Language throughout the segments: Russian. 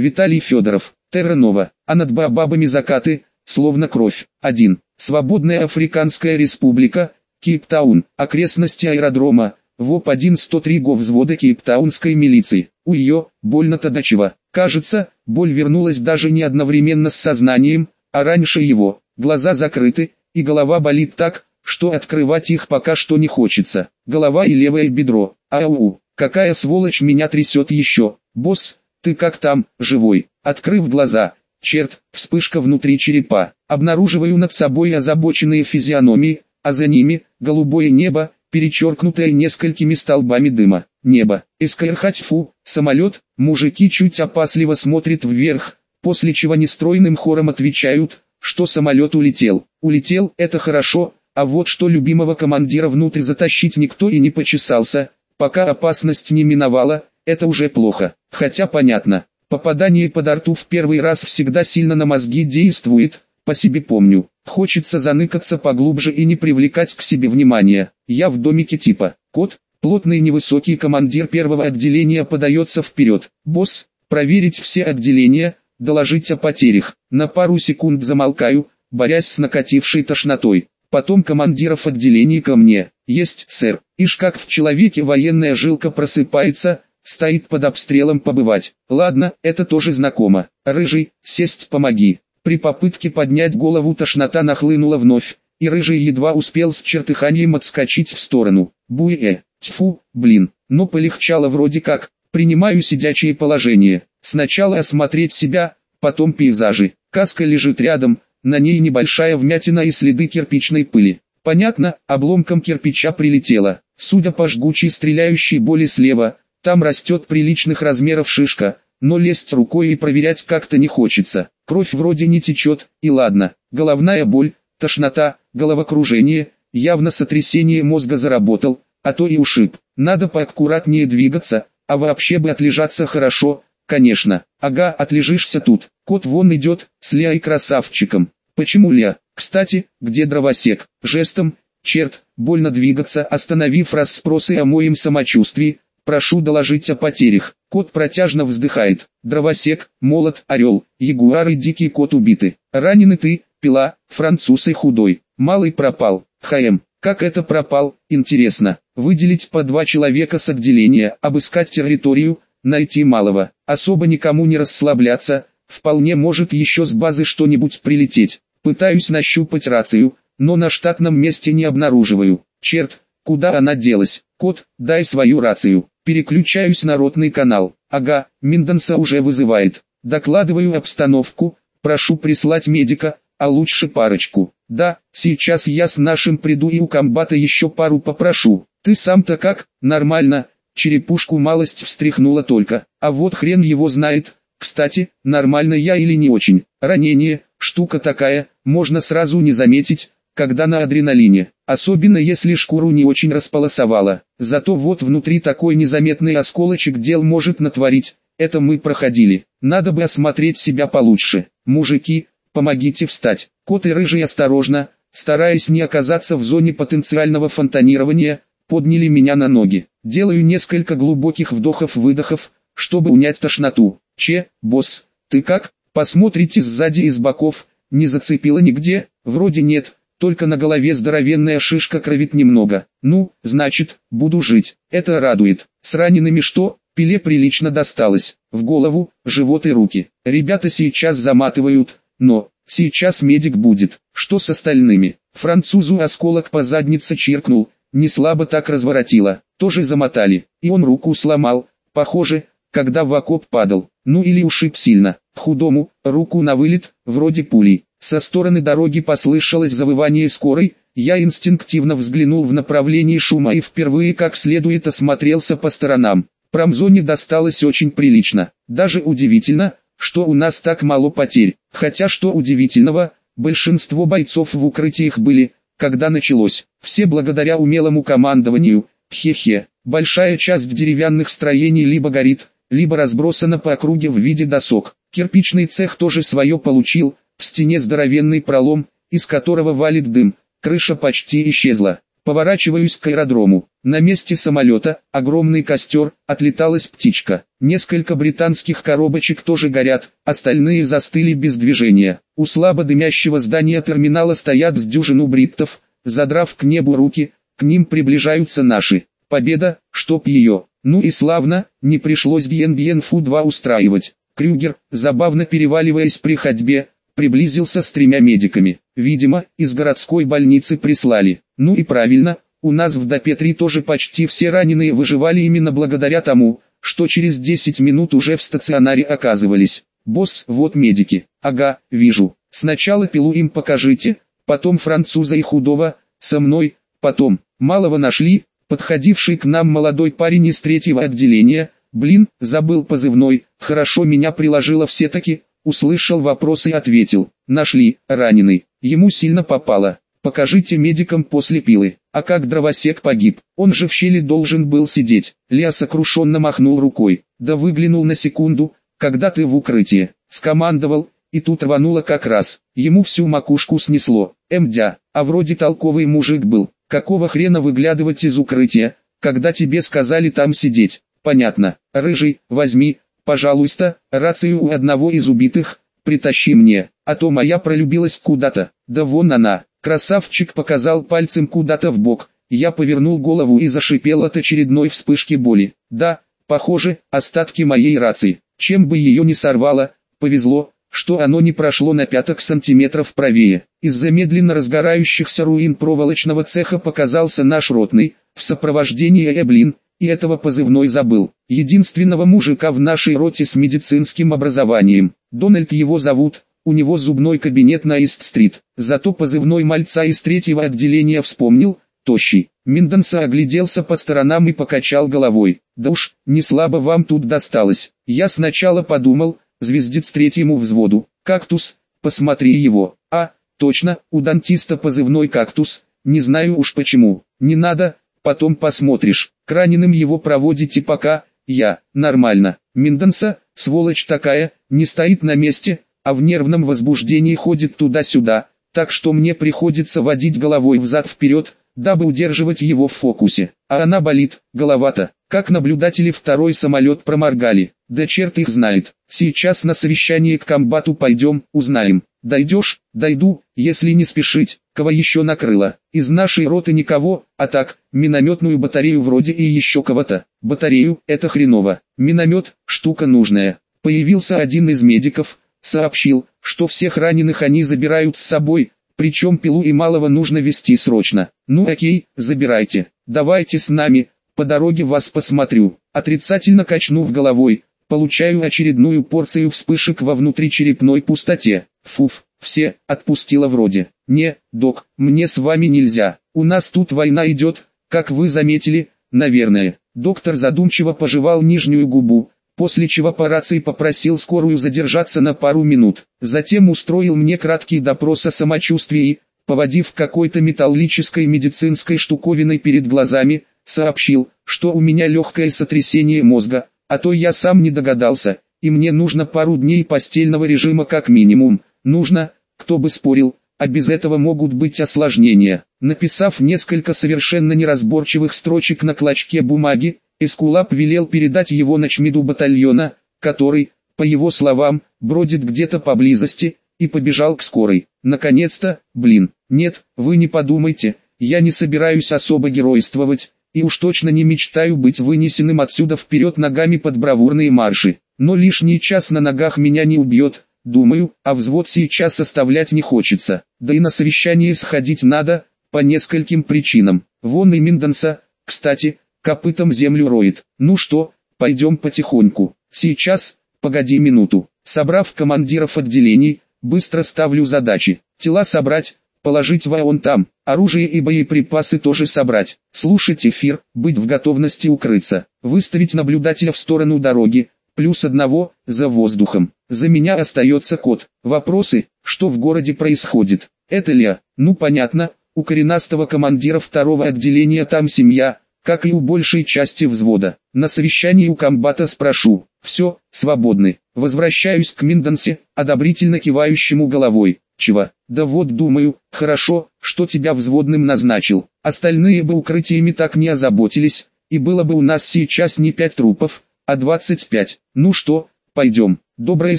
Виталий Федоров, Терранова, а над бабами закаты, словно кровь. 1. Свободная Африканская Республика, Кейптаун, окрестности аэродрома, ВОП-1 103 ГО взвода Кейптаунской милиции. У ее, больно-то до чего. Кажется, боль вернулась даже не одновременно с сознанием, а раньше его. Глаза закрыты, и голова болит так, что открывать их пока что не хочется. Голова и левое бедро. Ау, какая сволочь меня трясет еще. Босс, ты как там, живой? Открыв глаза, черт, вспышка внутри черепа. Обнаруживаю над собой озабоченные физиономии, а за ними, голубое небо, перечеркнутое несколькими столбами дыма. Небо, эскайрхатьфу, самолет, мужики чуть опасливо смотрят вверх, после чего нестройным хором отвечают, что самолет улетел. Улетел, это хорошо, а вот что любимого командира внутрь затащить никто и не почесался, пока опасность не миновала, это уже плохо. Хотя понятно, попадание под арту в первый раз всегда сильно на мозги действует, по себе помню. Хочется заныкаться поглубже и не привлекать к себе внимания. Я в домике типа. Кот, плотный невысокий командир первого отделения подается вперед. Босс, проверить все отделения, доложить о потерях. На пару секунд замолкаю, борясь с накатившей тошнотой. Потом командиров отделений ко мне. Есть, сэр. Ишь как в человеке военная жилка просыпается, стоит под обстрелом побывать. Ладно, это тоже знакомо. Рыжий, сесть помоги. При попытке поднять голову тошнота нахлынула вновь, и Рыжий едва успел с чертыханием отскочить в сторону. Буэ, тьфу, блин, но полегчало вроде как, принимаю сидячее положение. Сначала осмотреть себя, потом пейзажи. Каска лежит рядом, на ней небольшая вмятина и следы кирпичной пыли. Понятно, обломком кирпича прилетело. Судя по жгучей стреляющей боли слева, там растет приличных размеров шишка, но лезть рукой и проверять как-то не хочется. Кровь вроде не течет, и ладно. Головная боль, тошнота, головокружение, явно сотрясение мозга заработал, а то и ушиб. Надо поаккуратнее двигаться, а вообще бы отлежаться хорошо, конечно. Ага, отлежишься тут. Кот вон идет, с Ля и красавчиком. Почему Ля? Кстати, где дровосек? Жестом, черт, больно двигаться, остановив расспросы о моем самочувствии, Прошу доложить о потерях. Кот протяжно вздыхает. Дровосек, молот, орел, ягуар и дикий кот убиты. Ранены ты, пила, француз и худой. Малый пропал. ХМ. Как это пропал, интересно. Выделить по два человека с отделения, обыскать территорию, найти малого. Особо никому не расслабляться, вполне может еще с базы что-нибудь прилететь. Пытаюсь нащупать рацию, но на штатном месте не обнаруживаю. Черт, куда она делась? Кот, дай свою рацию. Переключаюсь на ротный канал. Ага, Минденса уже вызывает. Докладываю обстановку, прошу прислать медика, а лучше парочку. Да, сейчас я с нашим приду и у комбата еще пару попрошу. Ты сам-то как? Нормально. Черепушку малость встряхнула только. А вот хрен его знает. Кстати, нормально я или не очень. Ранение, штука такая, можно сразу не заметить, когда на адреналине, особенно если шкуру не очень располосовало. Зато вот внутри такой незаметный осколочек дел может натворить, это мы проходили. Надо бы осмотреть себя получше. Мужики, помогите встать. Кот и рыжий осторожно, стараясь не оказаться в зоне потенциального фонтанирования, подняли меня на ноги. Делаю несколько глубоких вдохов-выдохов, чтобы унять тошноту. Че, босс, ты как? Посмотрите сзади и с боков, не зацепило нигде? Вроде нет, только на голове здоровенная шишка кровит немного. Ну, значит, буду жить. Это радует. С ранеными что? Пиле прилично досталось. В голову, живот и руки. Ребята сейчас заматывают, но, сейчас медик будет. Что с остальными? Французу осколок по заднице чиркнул, не слабо так разворотило. Тоже замотали, и он руку сломал. Похоже, когда в окоп падал. Ну или ушиб сильно. Худому, руку на вылет, вроде пули. Со стороны дороги послышалось завывание скорой, я инстинктивно взглянул в направлении шума и впервые как следует осмотрелся по сторонам. Промзоне досталось очень прилично. Даже удивительно, что у нас так мало потерь. Хотя что удивительного, большинство бойцов в укрытиях были, когда началось. Все благодаря умелому командованию. Хе-хе. Большая часть деревянных строений либо горит, либо разбросана по округе в виде досок. Кирпичный цех тоже свое получил, в стене здоровенный пролом, из которого валит дым, крыша почти исчезла. Поворачиваюсь к аэродрому. На месте самолета, огромный костер, отлеталась птичка. Несколько британских коробочек тоже горят, остальные застыли без движения. У слабо дымящего здания терминала стоят с дюжину бриттов, задрав к небу руки, к ним приближаются наши. Победа, чтоб ее. Ну и славно, не пришлось Бьен-Бьен-Фу-2 устраивать. Крюгер, забавно переваливаясь при ходьбе, приблизился с тремя медиками. Видимо, из городской больницы прислали. Ну и правильно, у нас в Допетри тоже почти все раненые выживали именно благодаря тому, что через 10 минут уже в стационаре оказывались. Босс, вот медики. Ага, вижу. Сначала пилу им покажите, потом француза и худого, со мной, потом. Малого нашли, подходивший к нам молодой парень из третьего отделения, блин, забыл позывной, хорошо меня приложило все-таки, услышал вопрос и ответил, нашли, раненый, ему сильно попало. Покажите медикам после пилы. А как дровосек погиб? Он же в щели должен был сидеть. Лео сокрушенно махнул рукой. Да выглянул на секунду, когда ты в укрытии. Скомандовал, и тут рвануло как раз. Ему всю макушку снесло. Мдя, а вроде толковый мужик был. Какого хрена выглядывать из укрытия, когда тебе сказали там сидеть? Понятно. Рыжий, возьми, пожалуйста, рацию у одного из убитых, притащи мне, а то моя пролюбилась куда-то. Да вон она. Красавчик показал пальцем куда-то в бок. Я повернул голову и зашипел от очередной вспышки боли. Да, похоже, остатки моей рации. Чем бы ее ни сорвало, повезло, что оно не прошло на пяток сантиметров правее. Из-за медленно разгорающихся руин проволочного цеха показался наш ротный, в сопровождении Эблин, и этого позывной забыл. Единственного мужика в нашей роте с медицинским образованием. Дональд его зовут, у него зубной кабинет на Ист-стрит. Зато позывной мальца из третьего отделения вспомнил, тощий. Минденса огляделся по сторонам и покачал головой. Да уж, не слабо вам тут досталось. Я сначала подумал, звездец третьему взводу. Кактус, посмотри его. А, точно, у дантиста позывной кактус. Не знаю уж почему. Не надо, потом посмотришь. К раненым его проводите пока, я, нормально. Минденса, сволочь такая, не стоит на месте, а в нервном возбуждении ходит туда-сюда, так что мне приходится водить головой взад-вперед, дабы удерживать его в фокусе. А она болит, голова-то, как наблюдатели второй самолет проморгали. Да черт их знает. Сейчас на совещание к комбату пойдем, узнаем. Дойдешь? Дойду, если не спешить. Кого еще накрыло? Из нашей роты никого, а так, минометную батарею вроде и еще кого-то. Батарею, это хреново. Миномет, штука нужная. Появился один из медиков, сообщил, что всех раненых они забирают с собой, причем пилу и малого нужно вести срочно. Ну окей, забирайте, давайте с нами, по дороге вас посмотрю. Отрицательно качнув головой, получаю очередную порцию вспышек во внутричерепной пустоте. Фуф, все, отпустила вроде. Не, док, мне с вами нельзя, у нас тут война идет, как вы заметили, наверное. Доктор задумчиво пожевал нижнюю губу, после чего по рации попросил скорую задержаться на пару минут. Затем устроил мне краткий допрос о самочувствии, поводив какой-то металлической медицинской штуковиной перед глазами, сообщил, что у меня легкое сотрясение мозга, а то я сам не догадался, и мне нужно пару дней постельного режима как минимум. Нужно, кто бы спорил, а без этого могут быть осложнения. Написав несколько совершенно неразборчивых строчек на клочке бумаги, Эскулап велел передать его начмиду батальона, который, по его словам, бродит где-то поблизости, и побежал к скорой. Наконец-то, блин, нет, вы не подумайте, я не собираюсь особо геройствовать, и уж точно не мечтаю быть вынесенным отсюда вперед ногами под бравурные марши. Но лишний час на ногах меня не убьет, думаю, а взвод сейчас оставлять не хочется. Да и на совещание сходить надо, по нескольким причинам. Вон и Минденса, кстати, копытом землю роет. Ну что, пойдем потихоньку. Сейчас, погоди минуту. Собрав командиров отделений, быстро ставлю задачи. Тела собрать, положить вон там, оружие и боеприпасы тоже собрать. Слушать эфир, быть в готовности укрыться. Выставить наблюдателя в сторону дороги, плюс одного, за воздухом. За меня остается код. Вопросы, что в городе происходит. Это ли, ну понятно, у коренастого командира второго отделения там семья, как и у большей части взвода. На совещании у комбата спрошу, все, свободны. Возвращаюсь к Миндансе, одобрительно кивающему головой. Чего? Да вот думаю, хорошо, что тебя взводным назначил. Остальные бы укрытиями так не озаботились, и было бы у нас сейчас не пять трупов, а двадцать пять. Ну что, пойдем. Доброе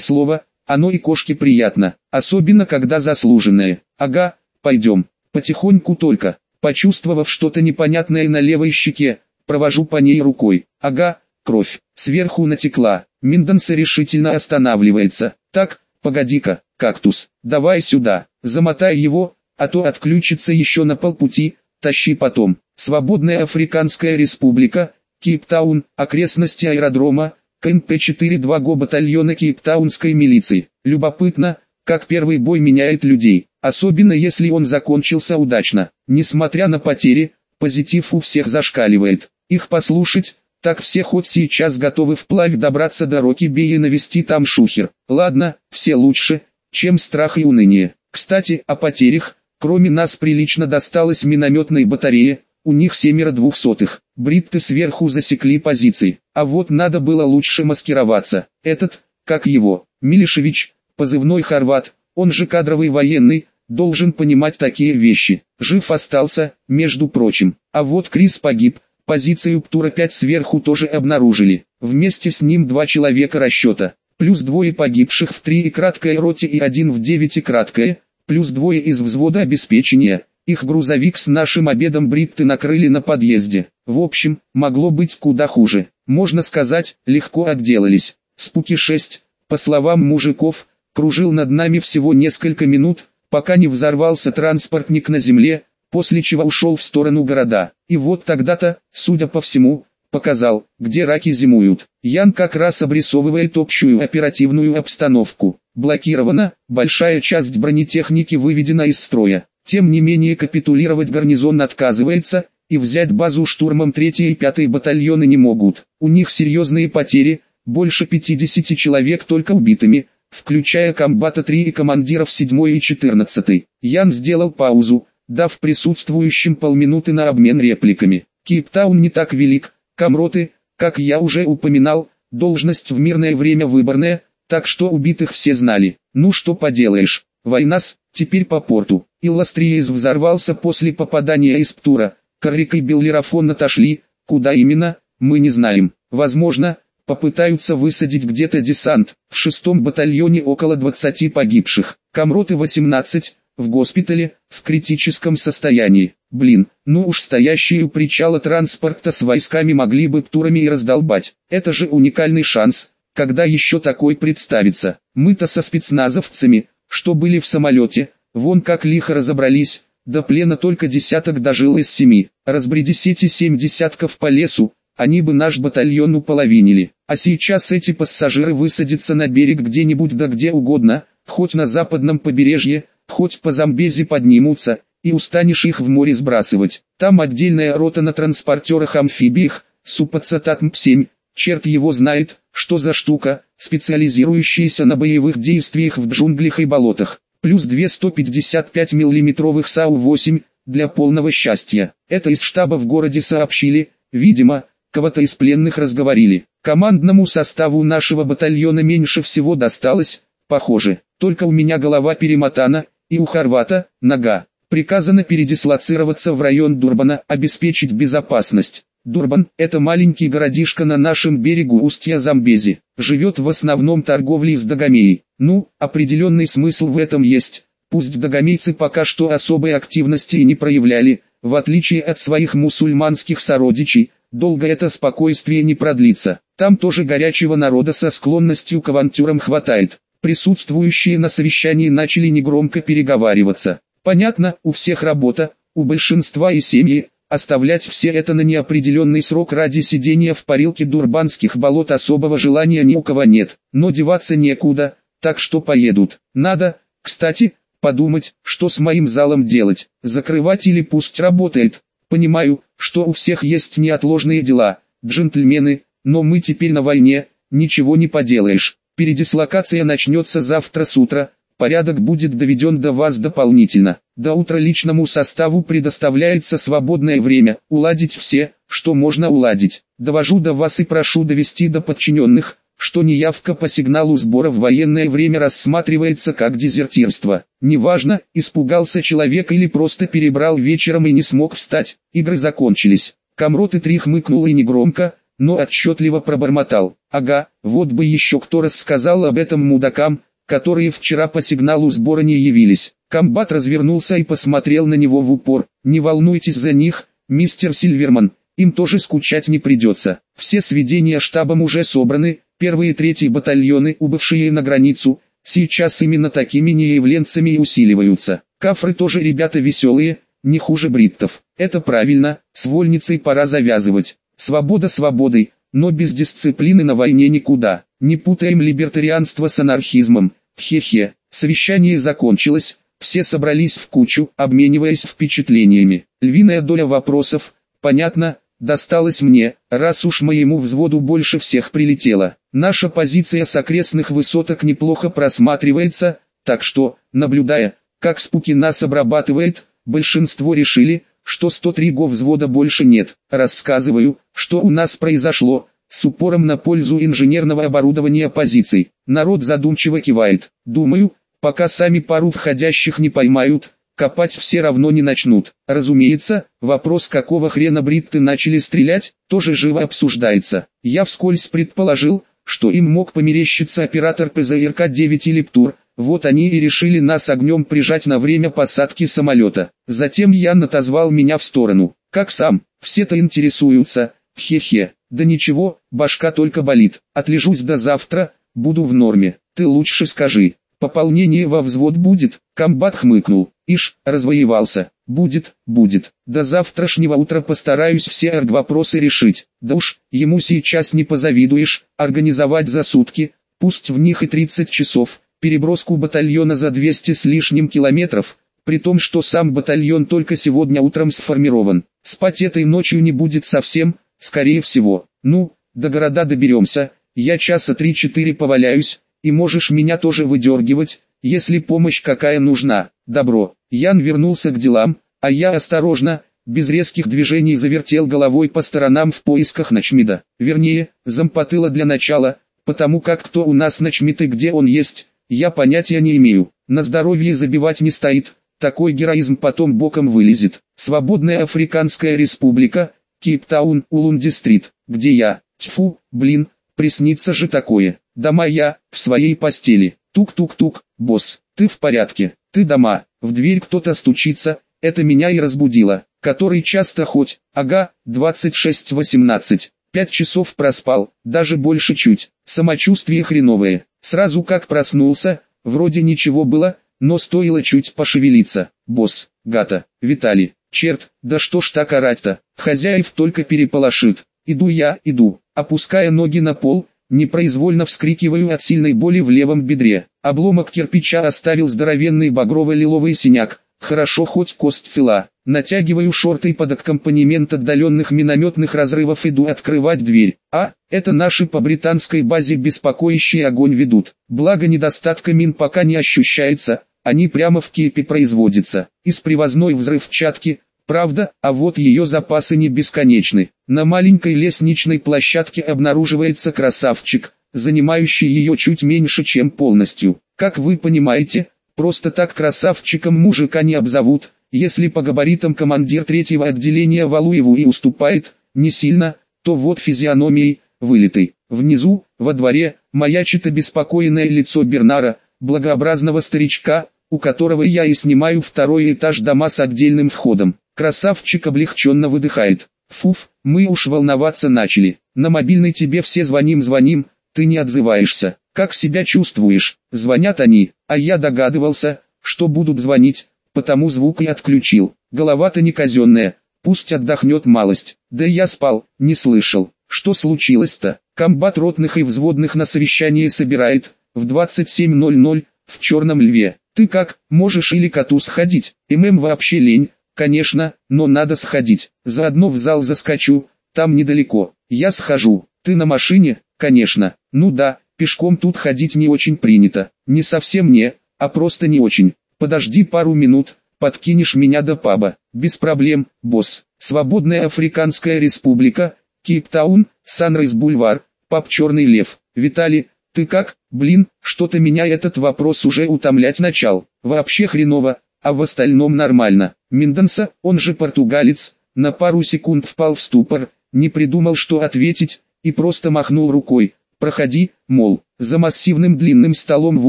слово, оно и кошке приятно, особенно когда заслуженное. Ага, пойдем. Потихоньку только, почувствовав что-то непонятное на левой щеке, провожу по ней рукой. Ага, кровь, сверху натекла. Минданса решительно останавливается. Так, погоди-ка, кактус, давай сюда, замотай его, а то отключится еще на полпути, тащи потом. Свободная Африканская Республика, Кейптаун, окрестности аэродрома, КМП-4 го батальона Кейптаунской милиции. Любопытно, как первый бой меняет людей, особенно если он закончился удачно. Несмотря на потери, позитив у всех зашкаливает. Их послушать, так все хоть сейчас готовы вплавь добраться до Роки-Бей и навести там шухер. Ладно, все лучше, чем страх и уныние. Кстати, о потерях, кроме нас прилично досталось минометной батарее, у них семеро двухсотых. Бритты сверху засекли позиции, а вот надо было лучше маскироваться. Этот, как его, Милишевич, позывной Хорват, он же кадровый военный, должен понимать такие вещи. Жив остался, между прочим. А вот Крис погиб, Позицию Птура-5 сверху тоже обнаружили. Вместе с ним два человека расчета, плюс двое погибших в 3 и краткой роте и один в 9 и краткое, плюс двое из взвода обеспечения. Их грузовик с нашим обедом бритты накрыли на подъезде. В общем, могло быть куда хуже. Можно сказать, легко отделались. Спуки-6, по словам мужиков, кружил над нами всего несколько минут, пока не взорвался транспортник на земле, после чего ушел в сторону города. И вот тогда-то, судя по всему, показал, где раки зимуют. Ян как раз обрисовывает общую оперативную обстановку. Блокирована, большая часть бронетехники выведена из строя. Тем не менее капитулировать гарнизон отказывается, и взять базу штурмом 3 и 5 батальоны не могут. У них серьезные потери, больше 50 человек только убитыми, включая комбата 3 и командиров 7 и 14. Ян сделал паузу, дав присутствующим полминуты на обмен репликами. Кейптаун не так велик, Камроты, как я уже упоминал, должность в мирное время выборная, так что убитых все знали. Ну что поделаешь, война с, теперь по порту. Илластриез взорвался после попадания из Птура, Каррик и Беллерафон отошли, куда именно, мы не знаем. Возможно, попытаются высадить где-то десант, в шестом батальоне около 20 погибших, Камроты 18, в госпитале, в критическом состоянии. Блин, ну уж стоящие у причала транспорта с войсками могли бы птурами и раздолбать. Это же уникальный шанс, когда еще такой представится. Мы-то со спецназовцами, что были в самолете, вон как лихо разобрались, до плена только десяток дожил из семи. Разбредись эти семь десятков по лесу, они бы наш батальон уполовинили. А сейчас эти пассажиры высадятся на берег где-нибудь да где угодно, хоть на западном побережье, хоть по Замбези поднимутся, и устанешь их в море сбрасывать. Там отдельная рота на транспортерах-амфибиях, Супацататм-7, черт его знает, что за штука, специализирующаяся на боевых действиях в джунглях и болотах. Плюс две 155 миллиметровых САУ-8, для полного счастья. Это из штаба в городе сообщили, видимо, кого-то из пленных разговорили. Командному составу нашего батальона меньше всего досталось, похоже, только у меня голова перемотана, и у Хорвата, нога. Приказано передислоцироваться в район Дурбана, обеспечить безопасность. Дурбан – это маленький городишко на нашем берегу устья Замбези. Живет в основном торговлей с Дагомеей. Ну, определенный смысл в этом есть. Пусть дагомейцы пока что особой активности не проявляли, в отличие от своих мусульманских сородичей, долго это спокойствие не продлится. Там тоже горячего народа со склонностью к авантюрам хватает. Присутствующие на совещании начали негромко переговариваться. Понятно, у всех работа, у большинства и семьи, оставлять все это на неопределенный срок ради сидения в парилке дурбанских болот особого желания ни у кого нет, но деваться некуда, так что поедут. Надо, кстати, подумать, что с моим залом делать, закрывать или пусть работает. Понимаю, что у всех есть неотложные дела, джентльмены, но мы теперь на войне, ничего не поделаешь. Передислокация начнется завтра с утра, порядок будет доведен до вас дополнительно. До утра личному составу предоставляется свободное время, уладить все, что можно уладить. Довожу до вас и прошу довести до подчиненных, что неявка по сигналу сбора в военное время рассматривается как дезертирство. Неважно, испугался человек или просто перебрал вечером и не смог встать, игры закончились. Камрот и три хмыкнул и негромко, но отчетливо пробормотал. Ага, вот бы еще кто рассказал об этом мудакам, которые вчера по сигналу сбора не явились. Комбат развернулся и посмотрел на него в упор. Не волнуйтесь за них, мистер Сильверман, им тоже скучать не придется. Все сведения штабом уже собраны, первые и третьи батальоны, убывшие на границу, сейчас именно такими неявленцами и усиливаются. Кафры тоже ребята веселые, не хуже бриттов. Это правильно, с вольницей пора завязывать. Свобода свободой, но без дисциплины на войне никуда. Не путаем либертарианство с анархизмом. Хе-хе, совещание закончилось, все собрались в кучу, обмениваясь впечатлениями. Львиная доля вопросов, понятно, досталась мне, раз уж моему взводу больше всех прилетело. Наша позиция с окрестных высоток неплохо просматривается, так что, наблюдая, как Спуки нас обрабатывает, большинство решили, что 103 го взвода больше нет. Рассказываю, что у нас произошло, с упором на пользу инженерного оборудования позиций. Народ задумчиво кивает. Думаю, пока сами пару входящих не поймают, копать все равно не начнут. Разумеется, вопрос какого хрена бритты начали стрелять, тоже живо обсуждается. Я вскользь предположил, что им мог померещиться оператор ПЗРК-9 или ПТУР, вот они и решили нас огнем прижать на время посадки самолета. Затем Ян отозвал меня в сторону. Как сам, все-то интересуются, хе-хе. Да ничего, башка только болит. Отлежусь до завтра, буду в норме. Ты лучше скажи, пополнение во взвод будет? Комбат хмыкнул. Ишь, развоевался. Будет, будет. До завтрашнего утра постараюсь все аргвопросы решить. Да уж, ему сейчас не позавидуешь, организовать за сутки, пусть в них и 30 часов, переброску батальона за 200 с лишним километров, при том, что сам батальон только сегодня утром сформирован. Спать этой ночью не будет совсем, скорее всего. Ну, до города доберемся, я часа 3-4 поваляюсь, и можешь меня тоже выдергивать, если помощь какая нужна. Добро. Ян вернулся к делам, а я осторожно, без резких движений завертел головой по сторонам в поисках Ночмида. Вернее, зампотыла для начала, потому как кто у нас Ночмид и где он есть, я понятия не имею. На здоровье забивать не стоит, такой героизм потом боком вылезет. Свободная Африканская Республика, Кейптаун, Улунди-стрит, где я, тьфу, блин, приснится же такое. Дома я, в своей постели. Тук-тук-тук, босс, ты в порядке, ты дома, в дверь кто-то стучится, это меня и разбудило. Который часто хоть, ага, 26-18, пять часов проспал, даже больше чуть, самочувствие хреновое. Сразу как проснулся, вроде ничего было, но стоило чуть пошевелиться. Босс, гата, Виталий, черт, да что ж так орать-то, хозяев только переполошит. Иду я, иду, опуская ноги на пол, непроизвольно вскрикиваю от сильной боли в левом бедре. Обломок кирпича оставил здоровенный багрово-лиловый синяк, хорошо хоть кость цела. Натягиваю шорты под аккомпанемент отдаленных минометных разрывов иду открывать дверь. А, это наши по британской базе беспокоящий огонь ведут. Благо недостатка мин пока не ощущается, они прямо в кепе производятся. Из привозной взрывчатки, правда, а вот ее запасы не бесконечны. На маленькой лестничной площадке обнаруживается красавчик, занимающий ее чуть меньше чем полностью. Как вы понимаете, просто так красавчиком мужика не обзовут, если по габаритам командир третьего отделения Валуеву и уступает, не сильно, то вот физиономией, вылитый. Внизу, во дворе, маячит обеспокоенное лицо Бернара, благообразного старичка, у которого я и снимаю второй этаж дома с отдельным входом. Красавчик облегченно выдыхает. Фуф, мы уж волноваться начали. На мобильный тебе все звоним-звоним, ты не отзываешься. Как себя чувствуешь? Звонят они, а я догадывался, что будут звонить, потому звук и отключил. Голова-то не казенная, пусть отдохнет малость. Да я спал, не слышал. Что случилось-то? Комбат ротных и взводных на совещание собирает, в 27.00, в Черном Льве. Ты как, можешь или коту сходить? ММ вообще лень, конечно, но надо сходить. Заодно в зал заскочу, там недалеко. Я схожу. Ты на машине? Конечно. Ну да, пешком тут ходить не очень принято. Не совсем не, а просто не очень. Подожди пару минут, подкинешь меня до паба. Без проблем, босс. Свободная Африканская Республика, Кейптаун, Санрайз Бульвар, паб Черный Лев. Виталий, ты как? Блин, что-то меня этот вопрос уже утомлять начал. Вообще хреново, а в остальном нормально. Минденса, он же португалец, на пару секунд впал в ступор, не придумал что ответить, и просто махнул рукой. Проходи, мол, за массивным длинным столом в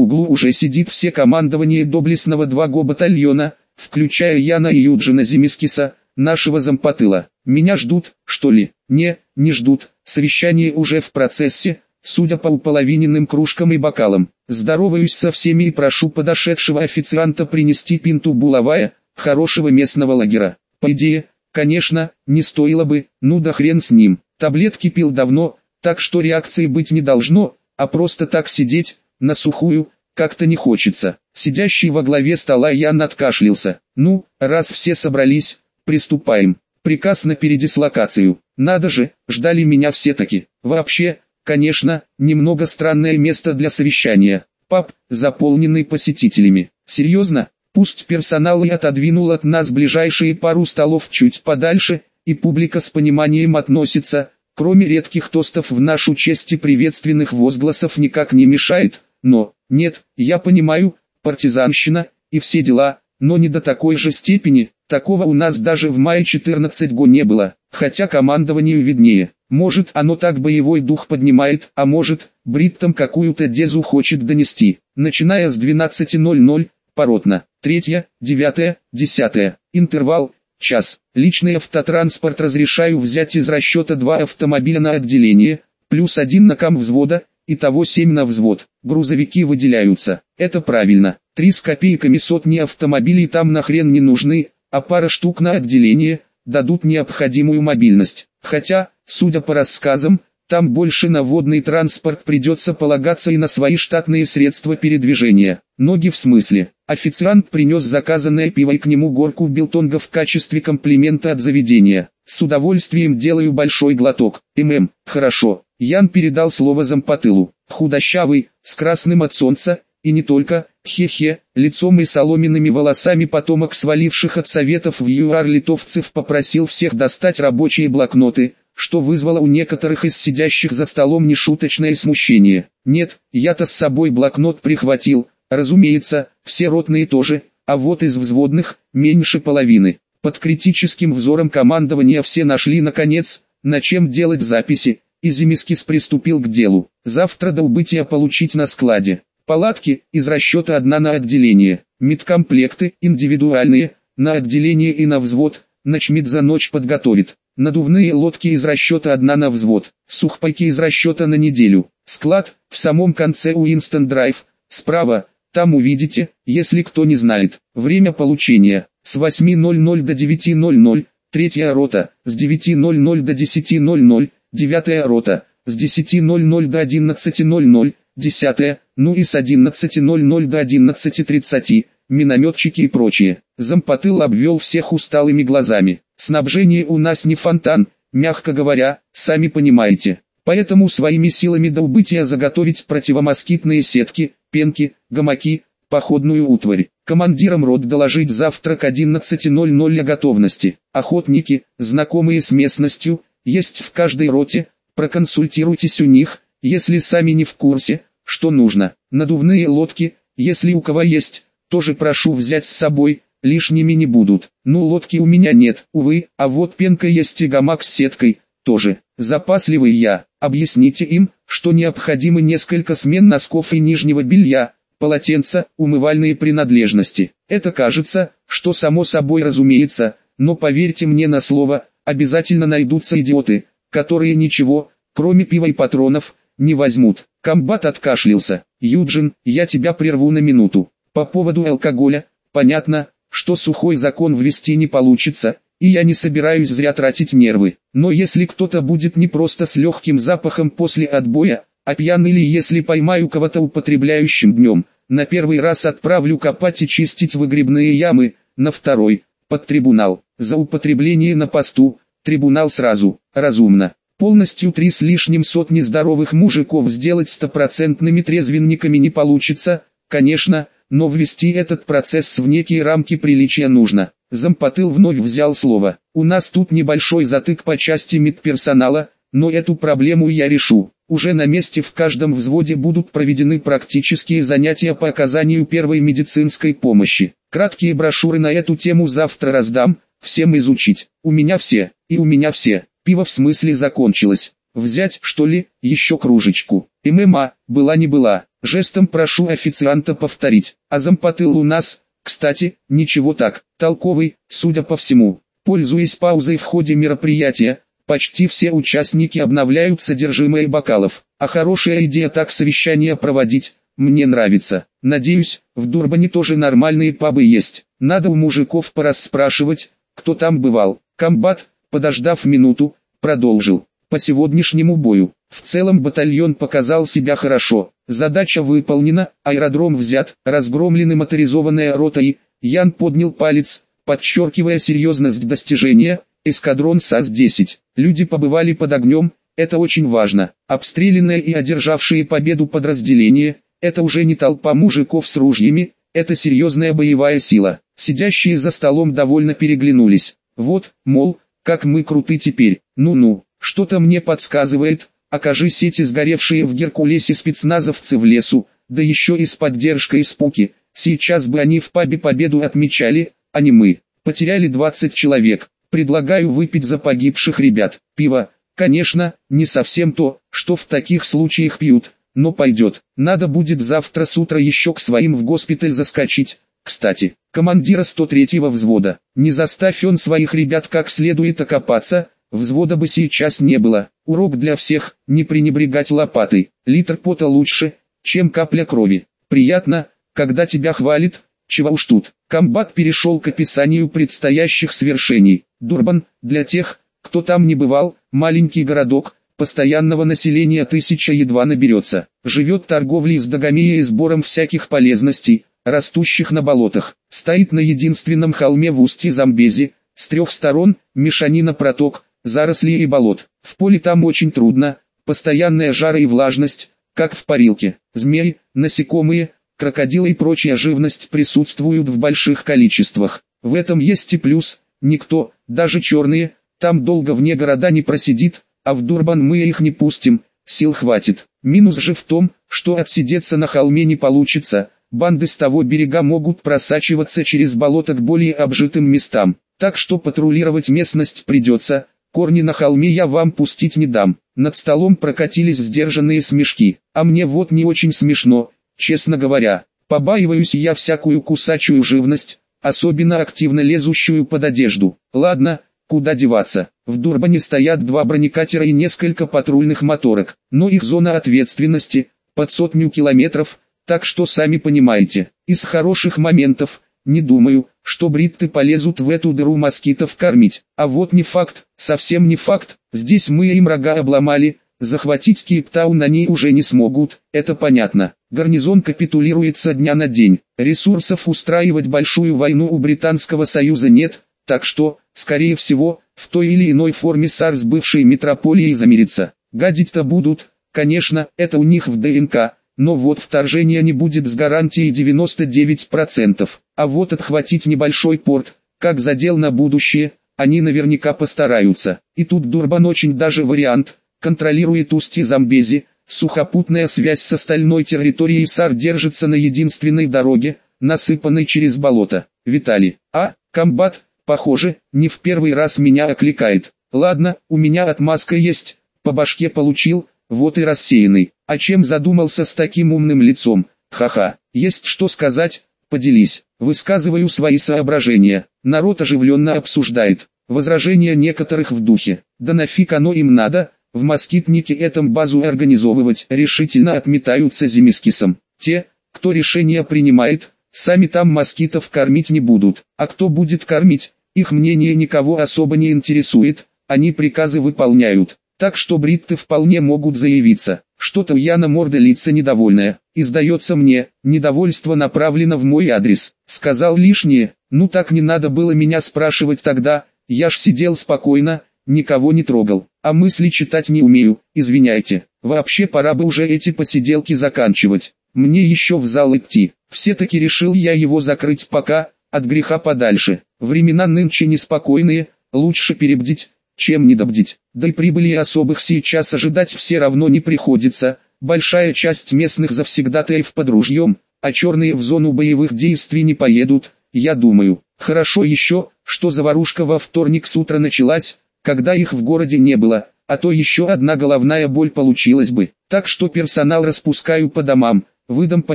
углу уже сидит все командование доблестного 2-го батальона, включая Яна и Юджина Зимискиса, нашего зампотыла. Меня ждут, что ли? Не, не ждут, совещание уже в процессе, судя по уполовиненным кружкам и бокалам. Здороваюсь со всеми и прошу подошедшего официанта принести пинту булавая, хорошего местного лагера. По идее, конечно, не стоило бы, ну да хрен с ним. Таблетки пил давно, так что реакции быть не должно, а просто так сидеть, на сухую, как-то не хочется. Сидящий во главе стола я надкашлялся. Ну, раз все собрались, приступаем. Приказ на передислокацию. Надо же, ждали меня все-таки. Вообще, конечно, немного странное место для совещания. Паб, заполненный посетителями. Серьезно? Пусть персонал и отодвинул от нас ближайшие пару столов чуть подальше, и публика с пониманием относится, кроме редких тостов в нашу честь и приветственных возгласов никак не мешает, но, нет, я понимаю, партизанщина, и все дела, но не до такой же степени, такого у нас даже в мае 14 го не было, хотя командованию виднее. Может оно так боевой дух поднимает, а может, бриттам какую-то дезу хочет донести. Начиная с 12.00, поротно, третья, девятая, десятая, интервал, час. Личный автотранспорт разрешаю взять из расчета два автомобиля на отделение, плюс один на кам взвода, итого 7 на взвод. Грузовики выделяются. Это правильно. Три с копейками сотни автомобилей там нахрен не нужны, а пара штук на отделение дадут необходимую мобильность. Хотя, судя по рассказам, там больше на водный транспорт придется полагаться и на свои штатные средства передвижения. Ноги в смысле. Официант принес заказанное пиво и к нему горку билтонга в качестве комплимента от заведения. С удовольствием делаю большой глоток. ММ, хорошо. Ян передал слово зампотылу. Худощавый, с красным от солнца, и не только, хе-хе, лицом и соломенными волосами потомок сваливших от советов в ЮАР литовцев попросил всех достать рабочие блокноты, что вызвало у некоторых из сидящих за столом нешуточное смущение. Нет, я-то с собой блокнот прихватил, разумеется, все ротные тоже, а вот из взводных, меньше половины. Под критическим взором командования все нашли наконец, на чем делать записи, и Зимискис приступил к делу. Завтра до убытия получить на складе. Палатки, из расчета одна на отделение, медкомплекты, индивидуальные, на отделение и на взвод, начмит за ночь подготовит. Надувные лодки из расчета одна на взвод, сухпайки из расчета на неделю. Склад, в самом конце Уинстон Драйв, справа, там увидите, если кто не знает. Время получения, с 8.00 до 9.00, третья рота, с 9.00 до 10.00, девятая рота, с 10.00 до 11.00, десятая, ну и с 11.00 до 11.30, минометчики и прочие. Зампотыл обвел всех усталыми глазами. Снабжение у нас не фонтан, мягко говоря, сами понимаете. Поэтому своими силами до убытия заготовить противомоскитные сетки, пенки, гамаки, походную утварь. Командирам рот доложить завтра к 11.00 о готовности. Охотники, знакомые с местностью, есть в каждой роте, проконсультируйтесь у них, если сами не в курсе, что нужно. Надувные лодки, если у кого есть, тоже прошу взять с собой, лишними не будут. Ну лодки у меня нет, увы, а вот пенка есть и гамак с сеткой, тоже. Запасливый я, объясните им, что необходимы несколько смен носков и нижнего белья, полотенца, умывальные принадлежности. Это кажется, что само собой разумеется, но поверьте мне на слово, обязательно найдутся идиоты, которые ничего, кроме пива и патронов, не возьмут. Комбат откашлялся. Юджин, я тебя прерву на минуту. По поводу алкоголя, понятно, что сухой закон ввести не получится, и я не собираюсь зря тратить нервы. Но если кто-то будет не просто с легким запахом после отбоя, а пьян или если поймаю кого-то употребляющим днем, на первый раз отправлю копать и чистить выгребные ямы, на второй, под трибунал. За употребление на посту, трибунал сразу, разумно. Полностью три с лишним сотни здоровых мужиков сделать стопроцентными трезвенниками не получится, конечно, но ввести этот процесс в некие рамки приличия нужно. Зампотыл вновь взял слово. У нас тут небольшой затык по части медперсонала, но эту проблему я решу. уже на месте в каждом взводе будут проведены практические занятия по оказанию первой медицинской помощи. Краткие брошюры на эту тему завтра раздам, всем изучить. У меня все, и у меня все. Пиво в смысле закончилось. Взять, что ли, еще кружечку. ММА, была не была. Жестом прошу официанта повторить. А зампотыл у нас, кстати, ничего так, толковый, судя по всему. Пользуясь паузой в ходе мероприятия, почти все участники обновляют содержимое бокалов. А хорошая идея так совещание проводить, мне нравится. Надеюсь, в Дурбане тоже нормальные пабы есть. Надо у мужиков порасспрашивать, кто там бывал. Комбат, подождав минуту, продолжил. По сегодняшнему бою, в целом батальон показал себя хорошо. Задача выполнена, аэродром взят, разгромлены моторизованная рота и... Ян поднял палец, подчеркивая серьезность достижения, эскадрон САС-10. Люди побывали под огнем, это очень важно. Обстрелянные и одержавшие победу подразделения, это уже не толпа мужиков с ружьями, это серьезная боевая сила. Сидящие за столом довольно переглянулись. Вот, мол, как мы круты теперь. Ну-ну, что-то мне подсказывает, окажись эти сгоревшие в Геркулесе спецназовцы в лесу, да еще и с поддержкой спуки, сейчас бы они в пабе победу отмечали, а не мы. Потеряли 20 человек. Предлагаю выпить за погибших ребят. Пиво, конечно, не совсем то, что в таких случаях пьют, но пойдет. Надо будет завтра с утра еще к своим в госпиталь заскочить. Кстати, командира 103-го взвода, не заставь он своих ребят как следует окопаться, взвода бы сейчас не было. Урок для всех, не пренебрегать лопатой. Литр пота лучше, чем капля крови. Приятно, когда тебя хвалит, чего уж тут. Комбат перешел к описанию предстоящих свершений. Дурбан, для тех, кто там не бывал, маленький городок, Постоянного населения тысяча едва наберется. Живет торговлей с Дагомией и сбором всяких полезностей, растущих на болотах. Стоит на единственном холме в устье Замбези, с трех сторон, мешанина проток, заросли и болот. В поле там очень трудно, постоянная жара и влажность, как в парилке. Змеи, насекомые, крокодилы и прочая живность присутствуют в больших количествах. В этом есть и плюс, никто, даже черные, там долго вне города не просидит, а в Дурбан мы их не пустим, сил хватит. Минус же в том, что отсидеться на холме не получится, банды с того берега могут просачиваться через болото к более обжитым местам, так что патрулировать местность придется, корни на холме я вам пустить не дам. Над столом прокатились сдержанные смешки, а мне вот не очень смешно, честно говоря. Побаиваюсь я всякую кусачую живность, особенно активно лезущую под одежду. Ладно, Куда деваться? В Дурбане стоят два бронекатера и несколько патрульных моторок, но их зона ответственности под сотню километров, так что сами понимаете. Из хороших моментов, не думаю, что бритты полезут в эту дыру москитов кормить. А вот не факт, совсем не факт, здесь мы им рога обломали, захватить Кейптаун они уже не смогут, это понятно. Гарнизон капитулирует со дня на день, ресурсов устраивать большую войну у Британского Союза нет, так что, скорее всего, в той или иной форме САР с бывшей метрополией замирится. Гадить-то будут, конечно, это у них в ДНК, но вот вторжения не будет с гарантией 99%. А вот отхватить небольшой порт, как задел на будущее, они наверняка постараются. И тут Дурбан очень даже вариант, контролирует устье Замбези, сухопутная связь с остальной территорией САР держится на единственной дороге, насыпанной через болото. Виталий, а, комбат, Похоже, не в первый раз меня окликает. Ладно, у меня отмазка есть, по башке получил, вот и рассеянный. А чем задумался с таким умным лицом? Ха-ха, есть что сказать, поделись. Высказываю свои соображения. Народ оживленно обсуждает. Возражения некоторых в духе. Да нафиг оно им надо, в москитнике этом базу организовывать решительно отметаются Зимискисом. Те, кто решение принимает, Сами там москитов кормить не будут. А кто будет кормить, их мнение никого особо не интересует, они приказы выполняют. Так что бритты вполне могут заявиться. Что-то у Яна морда лица недовольная. И сдается мне, недовольство направлено в мой адрес. Сказал лишнее, ну так не надо было меня спрашивать тогда, я ж сидел спокойно, никого не трогал. А мысли читать не умею, извиняйте. Вообще пора бы уже эти посиделки заканчивать. Мне еще в зал идти. Все-таки решил я его закрыть пока, от греха подальше. Времена нынче неспокойные, лучше перебдить, чем не добдить. Да и прибыли особых сейчас ожидать все равно не приходится, большая часть местных завсегдатаев под ружьем, а черные в зону боевых действий не поедут, я думаю. Хорошо еще, что заварушка во вторник с утра началась, когда их в городе не было, а то еще одна головная боль получилась бы. Так что персонал распускаю по домам, выдам по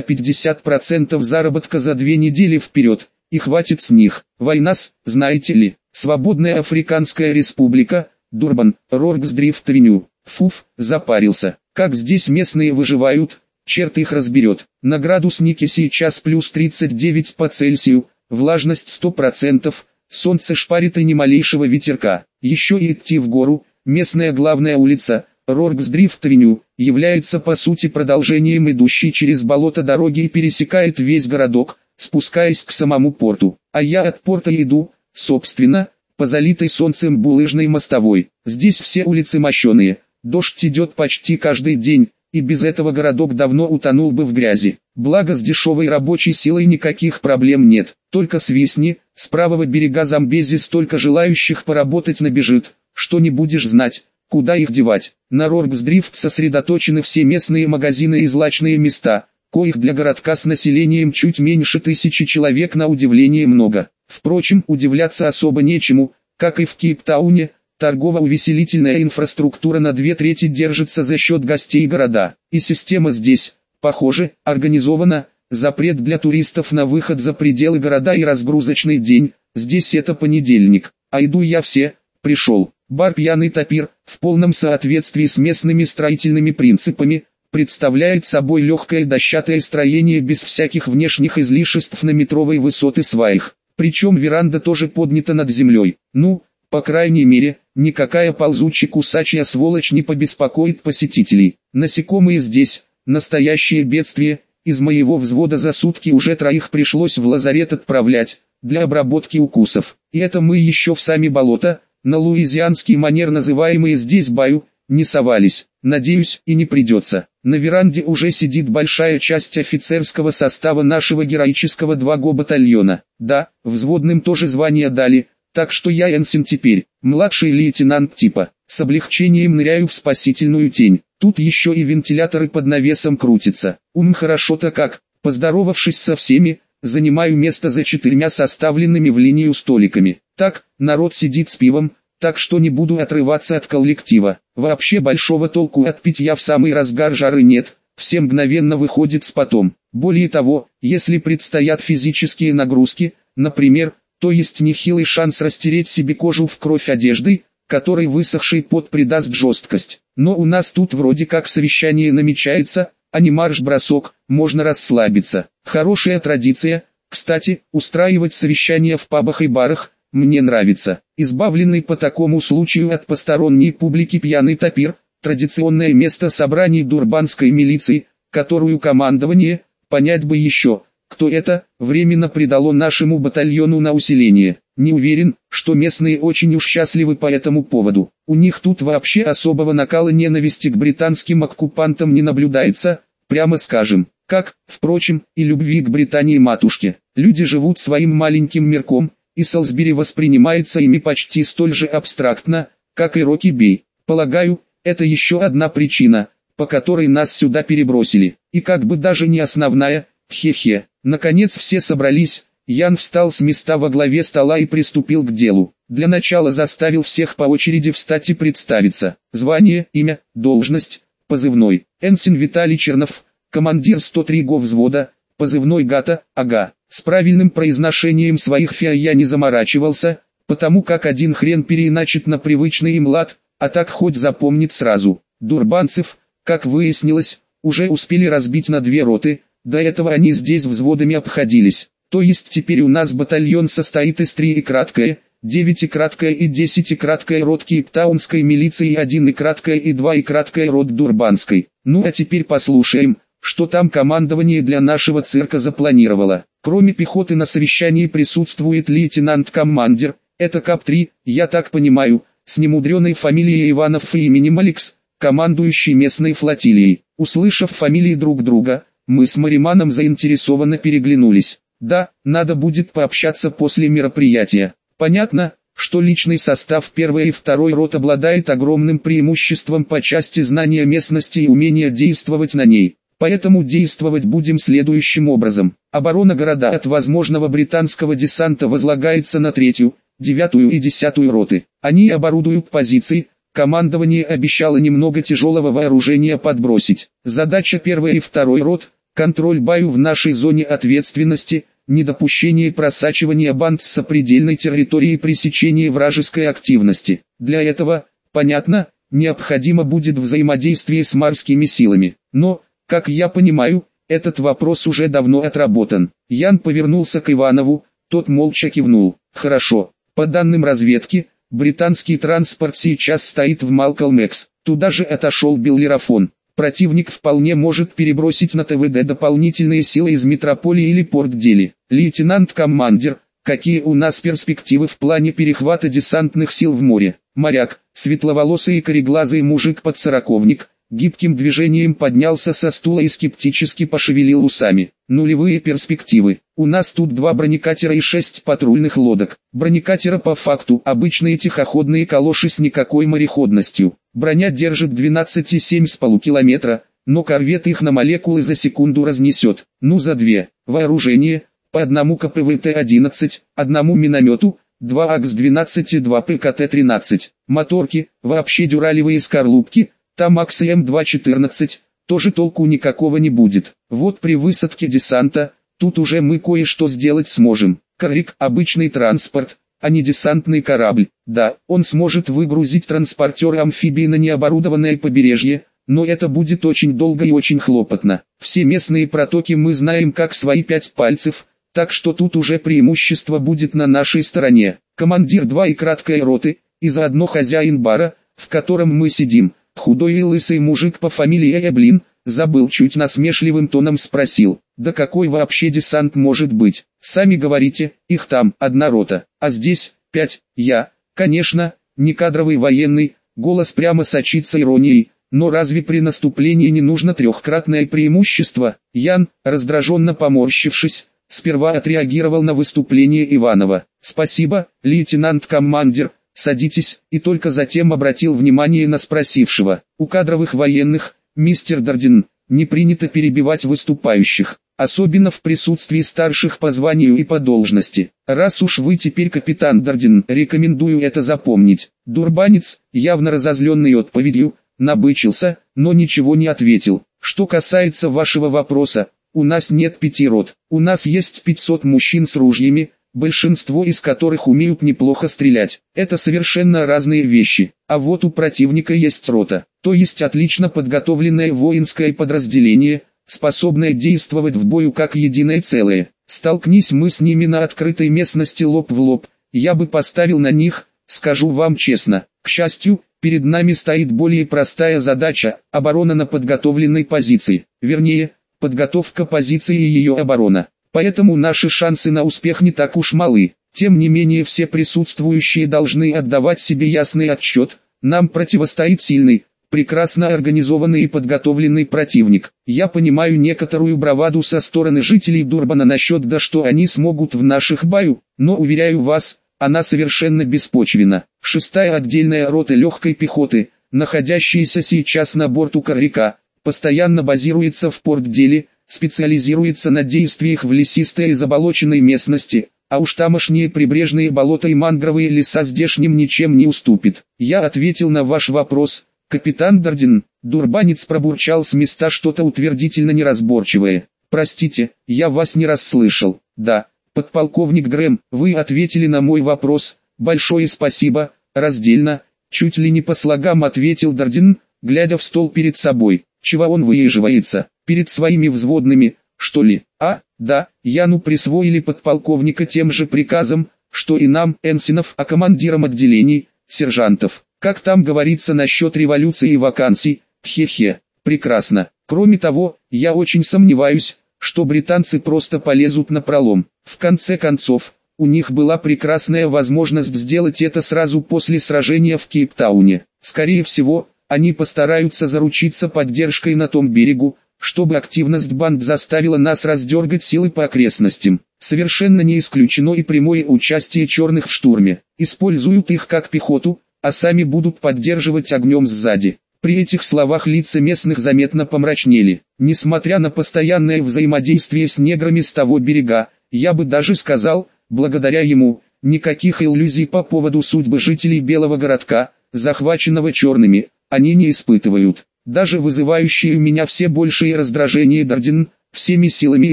50% заработка за две недели вперед, и хватит с них. Война с, знаете ли, Свободная Африканская Республика, Дурбан, Роргсдрифт-Авеню. Фуф, запарился. Как здесь местные выживают, черт их разберет. На градуснике сейчас плюс 39 по Цельсию, влажность 100%, солнце шпарит и ни малейшего ветерка. Еще и идти в гору, местная главная улица, Роргсдрифт-Авеню, является по сути продолжением идущей через болото дороги и пересекает весь городок, спускаясь к самому порту. А я от порта иду, собственно, по залитой солнцем булыжной мостовой. Здесь все улицы мощеные, дождь идет почти каждый день, и без этого городок давно утонул бы в грязи. Благо с дешевой рабочей силой никаких проблем нет, только с весни, с правого берега Замбези столько желающих поработать набежит, что не будешь знать, куда их девать. На Роргсдрифт сосредоточены все местные магазины и злачные места, коих для городка с населением чуть меньше тысячи человек на удивление много. Впрочем, удивляться особо нечему, как и в Кейптауне, торгово-увеселительная инфраструктура на две трети держится за счет гостей города, и система здесь, похоже, организована, запрет для туристов на выход за пределы города и разгрузочный день, здесь это понедельник, а иду я все, пришел. Бар «Пьяный топир», в полном соответствии с местными строительными принципами, представляет собой легкое дощатое строение без всяких внешних излишеств на метровой высоты сваях. Причем веранда тоже поднята над землей. Ну, по крайней мере, никакая ползучая кусачая сволочь не побеспокоит посетителей. Насекомые здесь, настоящее бедствие, из моего взвода за сутки уже троих пришлось в лазарет отправлять, для обработки укусов. И это мы еще в сами болота, на луизианский манер называемые здесь баю, не совались. Надеюсь, и не придется. На веранде уже сидит большая часть офицерского состава нашего героического 2-го батальона. Да, взводным тоже звание дали, так что я Энсин теперь, младший лейтенант типа. С облегчением ныряю в спасительную тень. Тут еще и вентиляторы под навесом крутятся. Ум хорошо-то как, поздоровавшись со всеми, занимаю место за четырьмя составленными в линию столиками. Так, народ сидит с пивом, так что не буду отрываться от коллектива. Вообще большого толку от питья в самый разгар жары нет, все мгновенно выходит с потом. Более того, если предстоят физические нагрузки, например, то есть нехилый шанс растереть себе кожу в кровь одеждой, которой высохший пот придаст жесткость. Но у нас тут вроде как совещание намечается, а не марш-бросок, можно расслабиться. Хорошая традиция, кстати, устраивать совещания в пабах и барах, мне нравится. Избавленный по такому случаю от посторонней публики пьяный топир, традиционное место собраний дурбанской милиции, которую командование, понять бы еще, кто это, временно придало нашему батальону на усиление. Не уверен, что местные очень уж счастливы по этому поводу. У них тут вообще особого накала ненависти к британским оккупантам не наблюдается, прямо скажем. Как, впрочем, и любви к Британии матушке. Люди живут своим маленьким мирком, и Солсбери воспринимается ими почти столь же абстрактно, как и Рокки Бей. Полагаю, это еще одна причина, по которой нас сюда перебросили. И как бы даже не основная, хе-хе. Наконец все собрались, Ян встал с места во главе стола и приступил к делу. Для начала заставил всех по очереди встать и представиться. Звание, имя, должность, позывной. Энсин Виталий Чернов, командир 103 го взвода, позывной Гата, ага. С правильным произношением своих фиа я не заморачивался, потому как один хрен переиначит на привычный им лад, а так хоть запомнит сразу. Дурбанцев, как выяснилось, уже успели разбить на две роты, до этого они здесь взводами обходились. То есть теперь у нас батальон состоит из три и краткое, девять и краткое и десять и краткое рот Кейптаунской милиции один и краткое и два и краткое рот Дурбанской. Ну а теперь послушаем, что там командование для нашего цирка запланировало. Кроме пехоты на совещании присутствует лейтенант-командир, это КАП-3, я так понимаю, с немудреной фамилией Иванов и именем Алекс, командующий местной флотилией. Услышав фамилии друг друга, мы с Мариманом заинтересованно переглянулись. Да, надо будет пообщаться после мероприятия. Понятно, что личный состав первой и второй рот обладает огромным преимуществом по части знания местности и умения действовать на ней. Поэтому действовать будем следующим образом. Оборона города от возможного британского десанта возлагается на третью, девятую и десятую роты. Они оборудуют позиции, командование обещало немного тяжелого вооружения подбросить. Задача первой и второй рот – контроль бою в нашей зоне ответственности – недопущение просачивания банд с сопредельной территории и пресечение вражеской активности. Для этого, понятно, необходимо будет взаимодействие с морскими силами. Но, как я понимаю, этот вопрос уже давно отработан. Ян повернулся к Иванову, тот молча кивнул. Хорошо, по данным разведки, британский транспорт сейчас стоит в Малколмекс. Туда же отошел Беллерафон противник вполне может перебросить на ТВД дополнительные силы из метрополии или порт-дели. Лейтенант-командир, какие у нас перспективы в плане перехвата десантных сил в море? Моряк, светловолосый и кореглазый мужик-подсороковник, гибким движением поднялся со стула и скептически пошевелил усами. Нулевые перспективы. У нас тут два бронекатера и шесть патрульных лодок. Бронекатера по факту обычные тихоходные калоши с никакой мореходностью. Броня держит 12,7 с полукилометра, но корвет их на молекулы за секунду разнесет. Ну за две. Вооружение, по одному КПВТ-11, одному миномету, 2 АКС-12 и 2 ПКТ-13. Моторки, вообще дюралевые скорлупки, там АКС М2-14, тоже толку никакого не будет. Вот при высадке десанта, тут уже мы кое-что сделать сможем. Коррик, обычный транспорт, а не десантный корабль. Да, он сможет выгрузить транспортеры амфибии на необорудованное побережье, но это будет очень долго и очень хлопотно. Все местные протоки мы знаем как свои пять пальцев, так что тут уже преимущество будет на нашей стороне. Командир 2 и краткой роты, и заодно хозяин бара, в котором мы сидим, худой и лысый мужик по фамилии Эблин, забыл чуть насмешливым тоном спросил, да какой вообще десант может быть? Сами говорите, их там одна рота, а здесь пять, я, конечно, не кадровый военный, голос прямо сочится иронией, но разве при наступлении не нужно трехкратное преимущество? Ян, раздраженно поморщившись, сперва отреагировал на выступление Иванова. «Спасибо, лейтенант-командир, садитесь», и только затем обратил внимание на спросившего. «У кадровых военных, мистер Дардин, не принято перебивать выступающих, особенно в присутствии старших по званию и по должности. Раз уж вы теперь капитан Дардин, рекомендую это запомнить. Дурбанец, явно разозленный отповедью, набычился, но ничего не ответил. Что касается вашего вопроса, у нас нет пяти рот, у нас есть 500 мужчин с ружьями, большинство из которых умеют неплохо стрелять. Это совершенно разные вещи. А вот у противника есть рота, то есть отлично подготовленное воинское подразделение, способное действовать в бою как единое целое. Столкнись мы с ними на открытой местности лоб в лоб, я бы поставил на них, скажу вам честно. К счастью, перед нами стоит более простая задача – оборона на подготовленной позиции, вернее, подготовка позиции и ее оборона. Поэтому наши шансы на успех не так уж малы. Тем не менее все присутствующие должны отдавать себе ясный отчет, нам противостоит сильный, прекрасно организованный и подготовленный противник. Я понимаю некоторую браваду со стороны жителей Дурбана насчет да что они смогут в наших бою, но уверяю вас, она совершенно беспочвена. Шестая отдельная рота легкой пехоты, находящаяся сейчас на борту Коррика, постоянно базируется в порт-деле, специализируется на действиях в лесистой и заболоченной местности, а уж тамошние прибрежные болота и мангровые леса здешним ничем не уступит. Я ответил на ваш вопрос, капитан Дардин, дурбанец пробурчал с места что-то утвердительно неразборчивое. Простите, я вас не расслышал. Да, подполковник Грэм, вы ответили на мой вопрос, большое спасибо, раздельно, чуть ли не по слогам ответил Дардин, глядя в стол перед собой. Чего он выезживается? Перед своими взводными, что ли? А, да, Яну присвоили подполковника тем же приказом, что и нам, энсинов, а командирам отделений, сержантов. Как там говорится насчет революции и вакансий, хе-хе, прекрасно. Кроме того, я очень сомневаюсь, что британцы просто полезут на пролом. В конце концов, у них была прекрасная возможность сделать это сразу после сражения в Кейптауне. Скорее всего, они постараются заручиться поддержкой на том берегу, чтобы активность банд заставила нас раздергать силы по окрестностям. Совершенно не исключено и прямое участие черных в штурме. Используют их как пехоту, а сами будут поддерживать огнем сзади. При этих словах лица местных заметно помрачнели. Несмотря на постоянное взаимодействие с неграми с того берега, я бы даже сказал, благодаря ему, никаких иллюзий по поводу судьбы жителей Белого городка, захваченного черными, они не испытывают. Даже вызывающий у меня все большее раздражение Дардин, всеми силами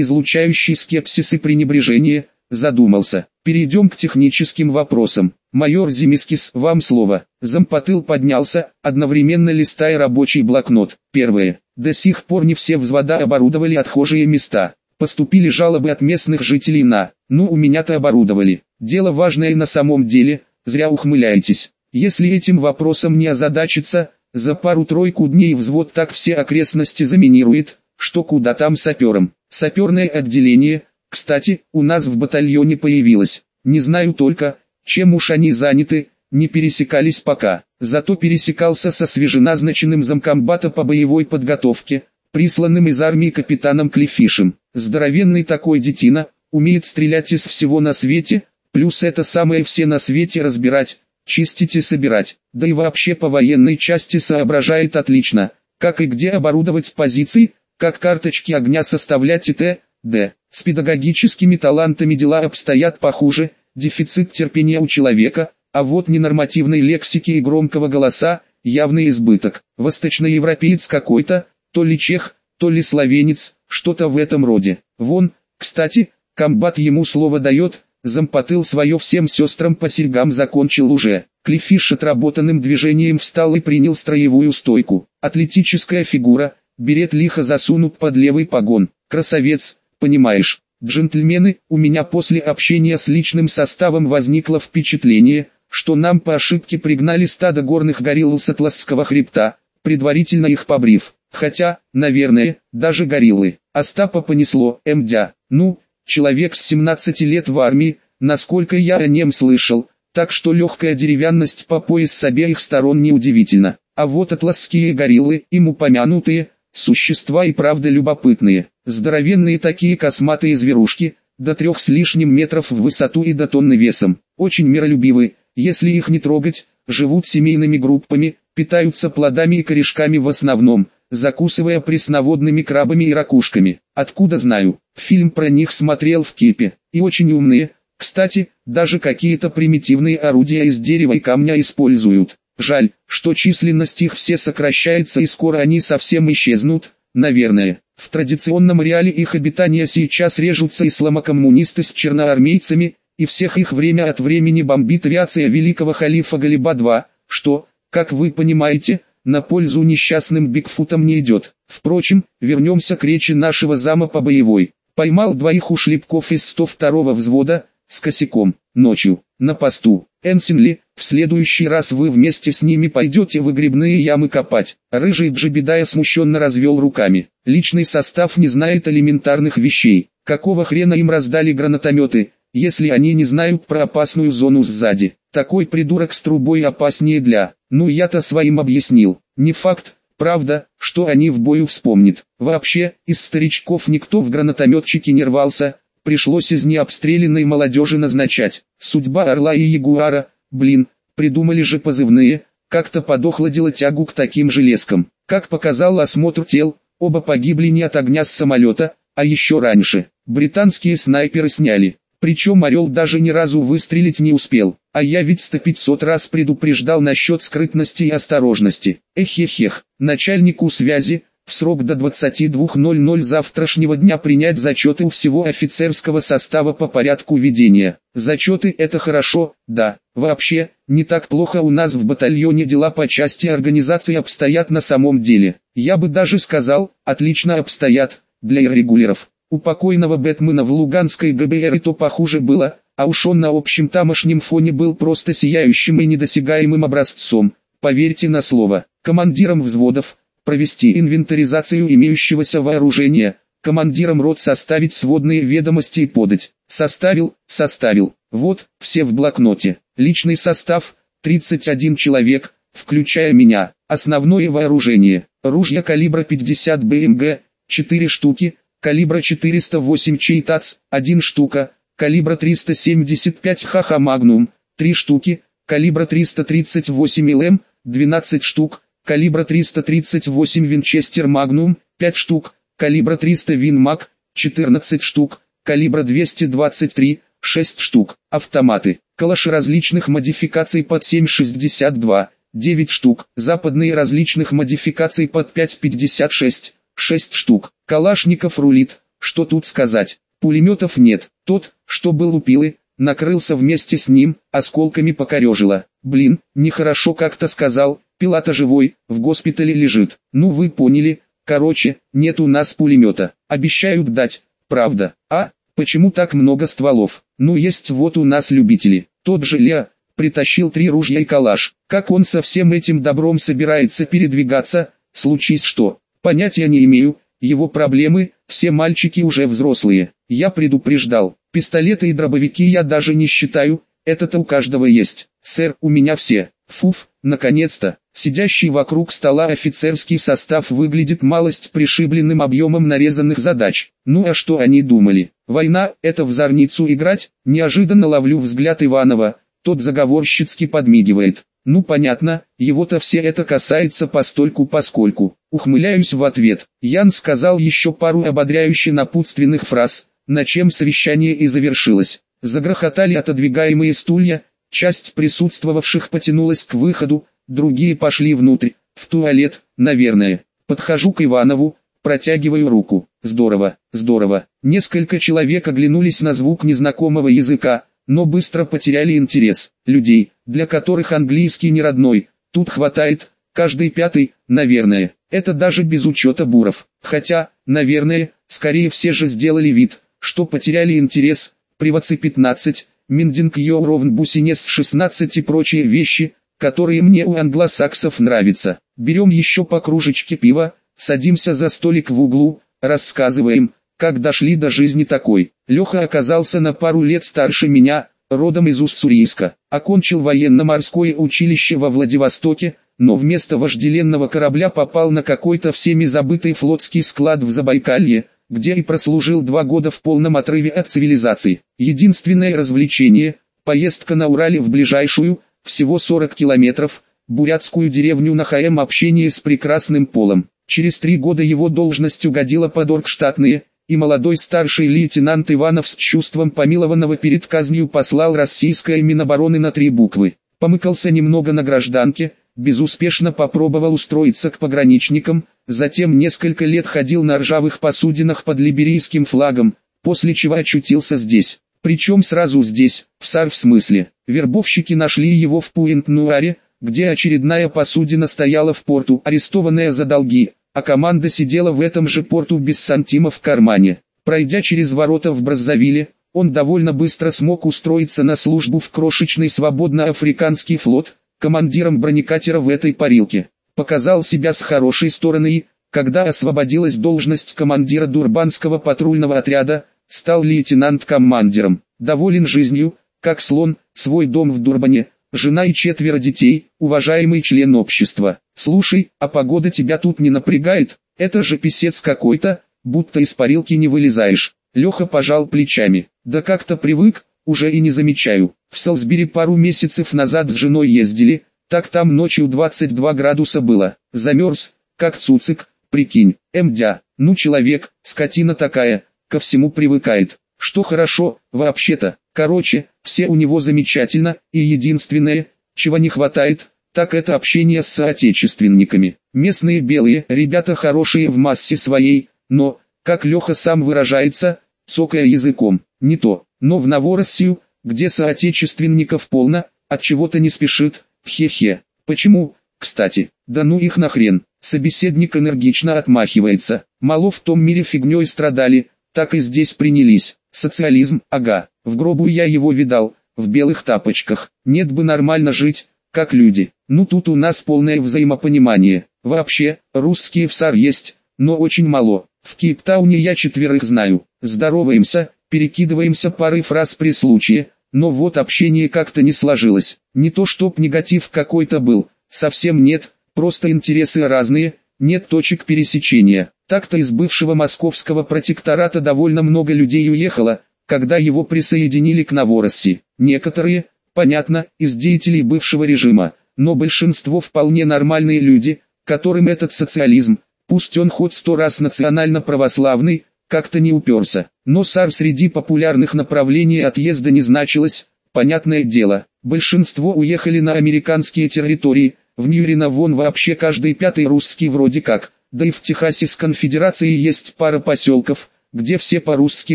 излучающий скепсис и пренебрежение, задумался. Перейдем к техническим вопросам. Майор Зимискис, вам слово. Зампотыл поднялся, одновременно листая рабочий блокнот. Первое. До сих пор не все взвода оборудовали отхожие места. Поступили жалобы от местных жителей на «ну у меня-то оборудовали». Дело важное на самом деле, зря ухмыляетесь. Если этим вопросом не озадачиться, за пару-тройку дней взвод так все окрестности заминирует, что куда там саперам. Саперное отделение, кстати, у нас в батальоне появилось. Не знаю только, чем уж они заняты, не пересекались пока. Зато пересекался со свеженазначенным замкомбата по боевой подготовке, присланным из армии капитаном Клифишем. Здоровенный такой детина, умеет стрелять из всего на свете, плюс это самое все на свете разбирать, чистить и собирать. Да и вообще по военной части соображает отлично, как и где оборудовать позиции, как карточки огня составлять и т.д. С педагогическими талантами дела обстоят похуже, дефицит терпения у человека, а вот ненормативной лексики и громкого голоса, явный избыток. Восточноевропеец какой-то, то ли чех, то ли словенец, что-то в этом роде. Вон, кстати, комбат ему слово дает, зампотыл свое всем сестрам по серьгам закончил уже. Клифиш отработанным движением встал и принял строевую стойку. Атлетическая фигура, берет лихо засунут под левый погон. Красавец, понимаешь. Джентльмены, у меня после общения с личным составом возникло впечатление, что нам по ошибке пригнали стадо горных горилл с Атласского хребта, предварительно их побрив. Хотя, наверное, даже гориллы. Остапа понесло, мдя. Ну, человек с 17 лет в армии, насколько я о нем слышал, так что легкая деревянность по пояс с обеих сторон неудивительно. А вот атласские гориллы, им упомянутые, существа и правда любопытные. Здоровенные такие косматые зверушки, до трех с лишним метров в высоту и до тонны весом. Очень миролюбивы, если их не трогать, живут семейными группами, питаются плодами и корешками в основном, закусывая пресноводными крабами и ракушками. Откуда знаю, фильм про них смотрел в кипе, и очень умные. Кстати, даже какие-то примитивные орудия из дерева и камня используют. Жаль, что численность их все сокращается и скоро они совсем исчезнут, наверное. В традиционном реале их обитания сейчас режутся исламокоммунисты с черноармейцами, и всех их время от времени бомбит авиация великого халифа Галиба-2, что, как вы понимаете, на пользу несчастным Бигфутам не идет. Впрочем, вернемся к речи нашего зама по боевой. Поймал двоих ушлепков из 102-го взвода, с косяком, ночью, на посту. Энсинли, в следующий раз вы вместе с ними пойдете выгребные ямы копать. Рыжий Джебедая смущенно развел руками. Личный состав не знает элементарных вещей. Какого хрена им раздали гранатометы, если они не знают про опасную зону сзади? Такой придурок с трубой опаснее для... Ну я-то своим объяснил. Не факт, правда, что они в бою вспомнят. Вообще, из старичков никто в гранатометчики не рвался, пришлось из необстрелянной молодежи назначать. Судьба Орла и Ягуара, блин, придумали же позывные, как-то подохладила тягу к таким железкам. Как показал осмотр тел, оба погибли не от огня с самолета, а еще раньше. Британские снайперы сняли. Причем Орел даже ни разу выстрелить не успел. А я ведь сто пятьсот раз предупреждал насчет скрытности и осторожности. Эхехех, начальнику связи, в срок до 22.00 завтрашнего дня принять зачеты у всего офицерского состава по порядку ведения. Зачеты это хорошо, да, вообще, не так плохо у нас в батальоне дела по части организации обстоят на самом деле. Я бы даже сказал, отлично обстоят, для иррегуляров. У покойного Бэтмена в Луганской ГБР и то похуже было, а уж он на общем тамошнем фоне был просто сияющим и недосягаемым образцом. Поверьте на слово, командирам взводов, провести инвентаризацию имеющегося вооружения, командирам рот составить сводные ведомости и подать. Составил, составил. Вот, все в блокноте. Личный состав, 31 человек, включая меня. Основное вооружение. Ружья калибра 50 БМГ, 4 штуки, калибра 408 Чейтац, 1 штука, калибра 375 Хаха Магнум, 3 штуки, калибра 338 LM, 12 штук, калибра 338 Winchester Magnum, 5 штук, калибра 300 Win Mag, 14 штук, калибра 223, 6 штук, автоматы, калаши различных модификаций под 7,62, 9 штук, западные различных модификаций под 5,56, 6 штук, калашников рулит, что тут сказать, пулеметов нет, тот, что был у пилы, накрылся вместе с ним, осколками покорежило, блин, нехорошо как-то сказал, пила-то живой, в госпитале лежит, ну вы поняли, короче, нет у нас пулемета, обещают дать, правда, а, почему так много стволов, ну есть вот у нас любители, тот же Леа, притащил три ружья и калаш, как он со всем этим добром собирается передвигаться, случись что, понятия не имею, его проблемы, все мальчики уже взрослые, я предупреждал, пистолеты и дробовики я даже не считаю, это-то у каждого есть, сэр, у меня все, фуф, наконец-то, сидящий вокруг стола офицерский состав выглядит малость пришибленным объемом нарезанных задач, ну а что они думали, война, это в зорницу играть, неожиданно ловлю взгляд Иванова, тот заговорщицки подмигивает. Ну понятно, его-то все это касается постольку поскольку. Ухмыляюсь в ответ. Ян сказал еще пару ободряюще напутственных фраз, на чем совещание и завершилось. Загрохотали отодвигаемые стулья, часть присутствовавших потянулась к выходу, другие пошли внутрь, в туалет, наверное. Подхожу к Иванову, протягиваю руку. Здорово, здорово. Несколько человек оглянулись на звук незнакомого языка, но быстро потеряли интерес. Людей, для которых английский не родной, тут хватает, каждый пятый, наверное. Это даже без учета буров. Хотя, наверное, скорее все же сделали вид, что потеряли интерес. Привацы 15, Миндинг Йоуровн Бусинес 16 и прочие вещи, которые мне у англосаксов нравятся. Берем еще по кружечке пива, садимся за столик в углу, рассказываем, как дошли до жизни такой. Леха оказался на пару лет старше меня, родом из Уссурийска, окончил военно-морское училище во Владивостоке, но вместо вожделенного корабля попал на какой-то всеми забытый флотский склад в Забайкалье, где и прослужил два года в полном отрыве от цивилизации. Единственное развлечение – поездка на Урале в ближайшую, всего 40 километров, бурятскую деревню на ХМ общение с прекрасным полом. Через три года его должность угодила под оргштатные, и молодой старший лейтенант Иванов с чувством помилованного перед казнью послал российское Минобороны на три буквы. Помыкался немного на гражданке, безуспешно попробовал устроиться к пограничникам, затем несколько лет ходил на ржавых посудинах под либерийским флагом, после чего очутился здесь. Причем сразу здесь, в САР в смысле. Вербовщики нашли его в Пуэнт-Нуаре, где очередная посудина стояла в порту, арестованная за долги, а команда сидела в этом же порту без сантима в кармане. Пройдя через ворота в Браззавиле, он довольно быстро смог устроиться на службу в крошечный свободно-африканский флот, командиром бронекатера в этой парилке. Показал себя с хорошей стороны и, когда освободилась должность командира Дурбанского патрульного отряда, стал лейтенант-командиром. Доволен жизнью, как слон, свой дом в Дурбане, жена и четверо детей, уважаемый член общества. Слушай, а погода тебя тут не напрягает? Это же писец какой-то, будто из парилки не вылезаешь. Леха пожал плечами. Да как-то привык, уже и не замечаю. В Салсбери пару месяцев назад с женой ездили, так там ночью 22 градуса было. Замерз, как цуцик, прикинь. Мдя, ну человек, скотина такая, ко всему привыкает. Что хорошо, вообще-то. Короче, все у него замечательно, и единственное, чего не хватает, так это общение с соотечественниками. Местные белые ребята хорошие в массе своей, но, как Леха сам выражается, цокая языком, не то. Но в Новороссию, где соотечественников полно, от чего-то не спешит, хе-хе. Почему, кстати, да ну их нахрен. Собеседник энергично отмахивается. Мало в том мире фигней страдали, так и здесь принялись. Социализм, ага, в гробу я его видал, в белых тапочках. Нет бы нормально жить, как люди. Ну тут у нас полное взаимопонимание. Вообще, русские в САР есть, но очень мало. В Кейптауне я четверых знаю. Здороваемся, перекидываемся парой фраз при случае, но вот общение как-то не сложилось. Не то чтоб негатив какой-то был, совсем нет, просто интересы разные, нет точек пересечения. Так-то из бывшего московского протектората довольно много людей уехало, когда его присоединили к Новоросси. Некоторые, понятно, из деятелей бывшего режима, но большинство вполне нормальные люди, которым этот социализм, пусть он хоть сто раз национально-православный, как-то не уперся. Но САР среди популярных направлений отъезда не значилось, понятное дело. Большинство уехали на американские территории, в Ньюрино вон вообще каждый пятый русский вроде как, да и в Техасе с конфедерацией есть пара поселков, где все по-русски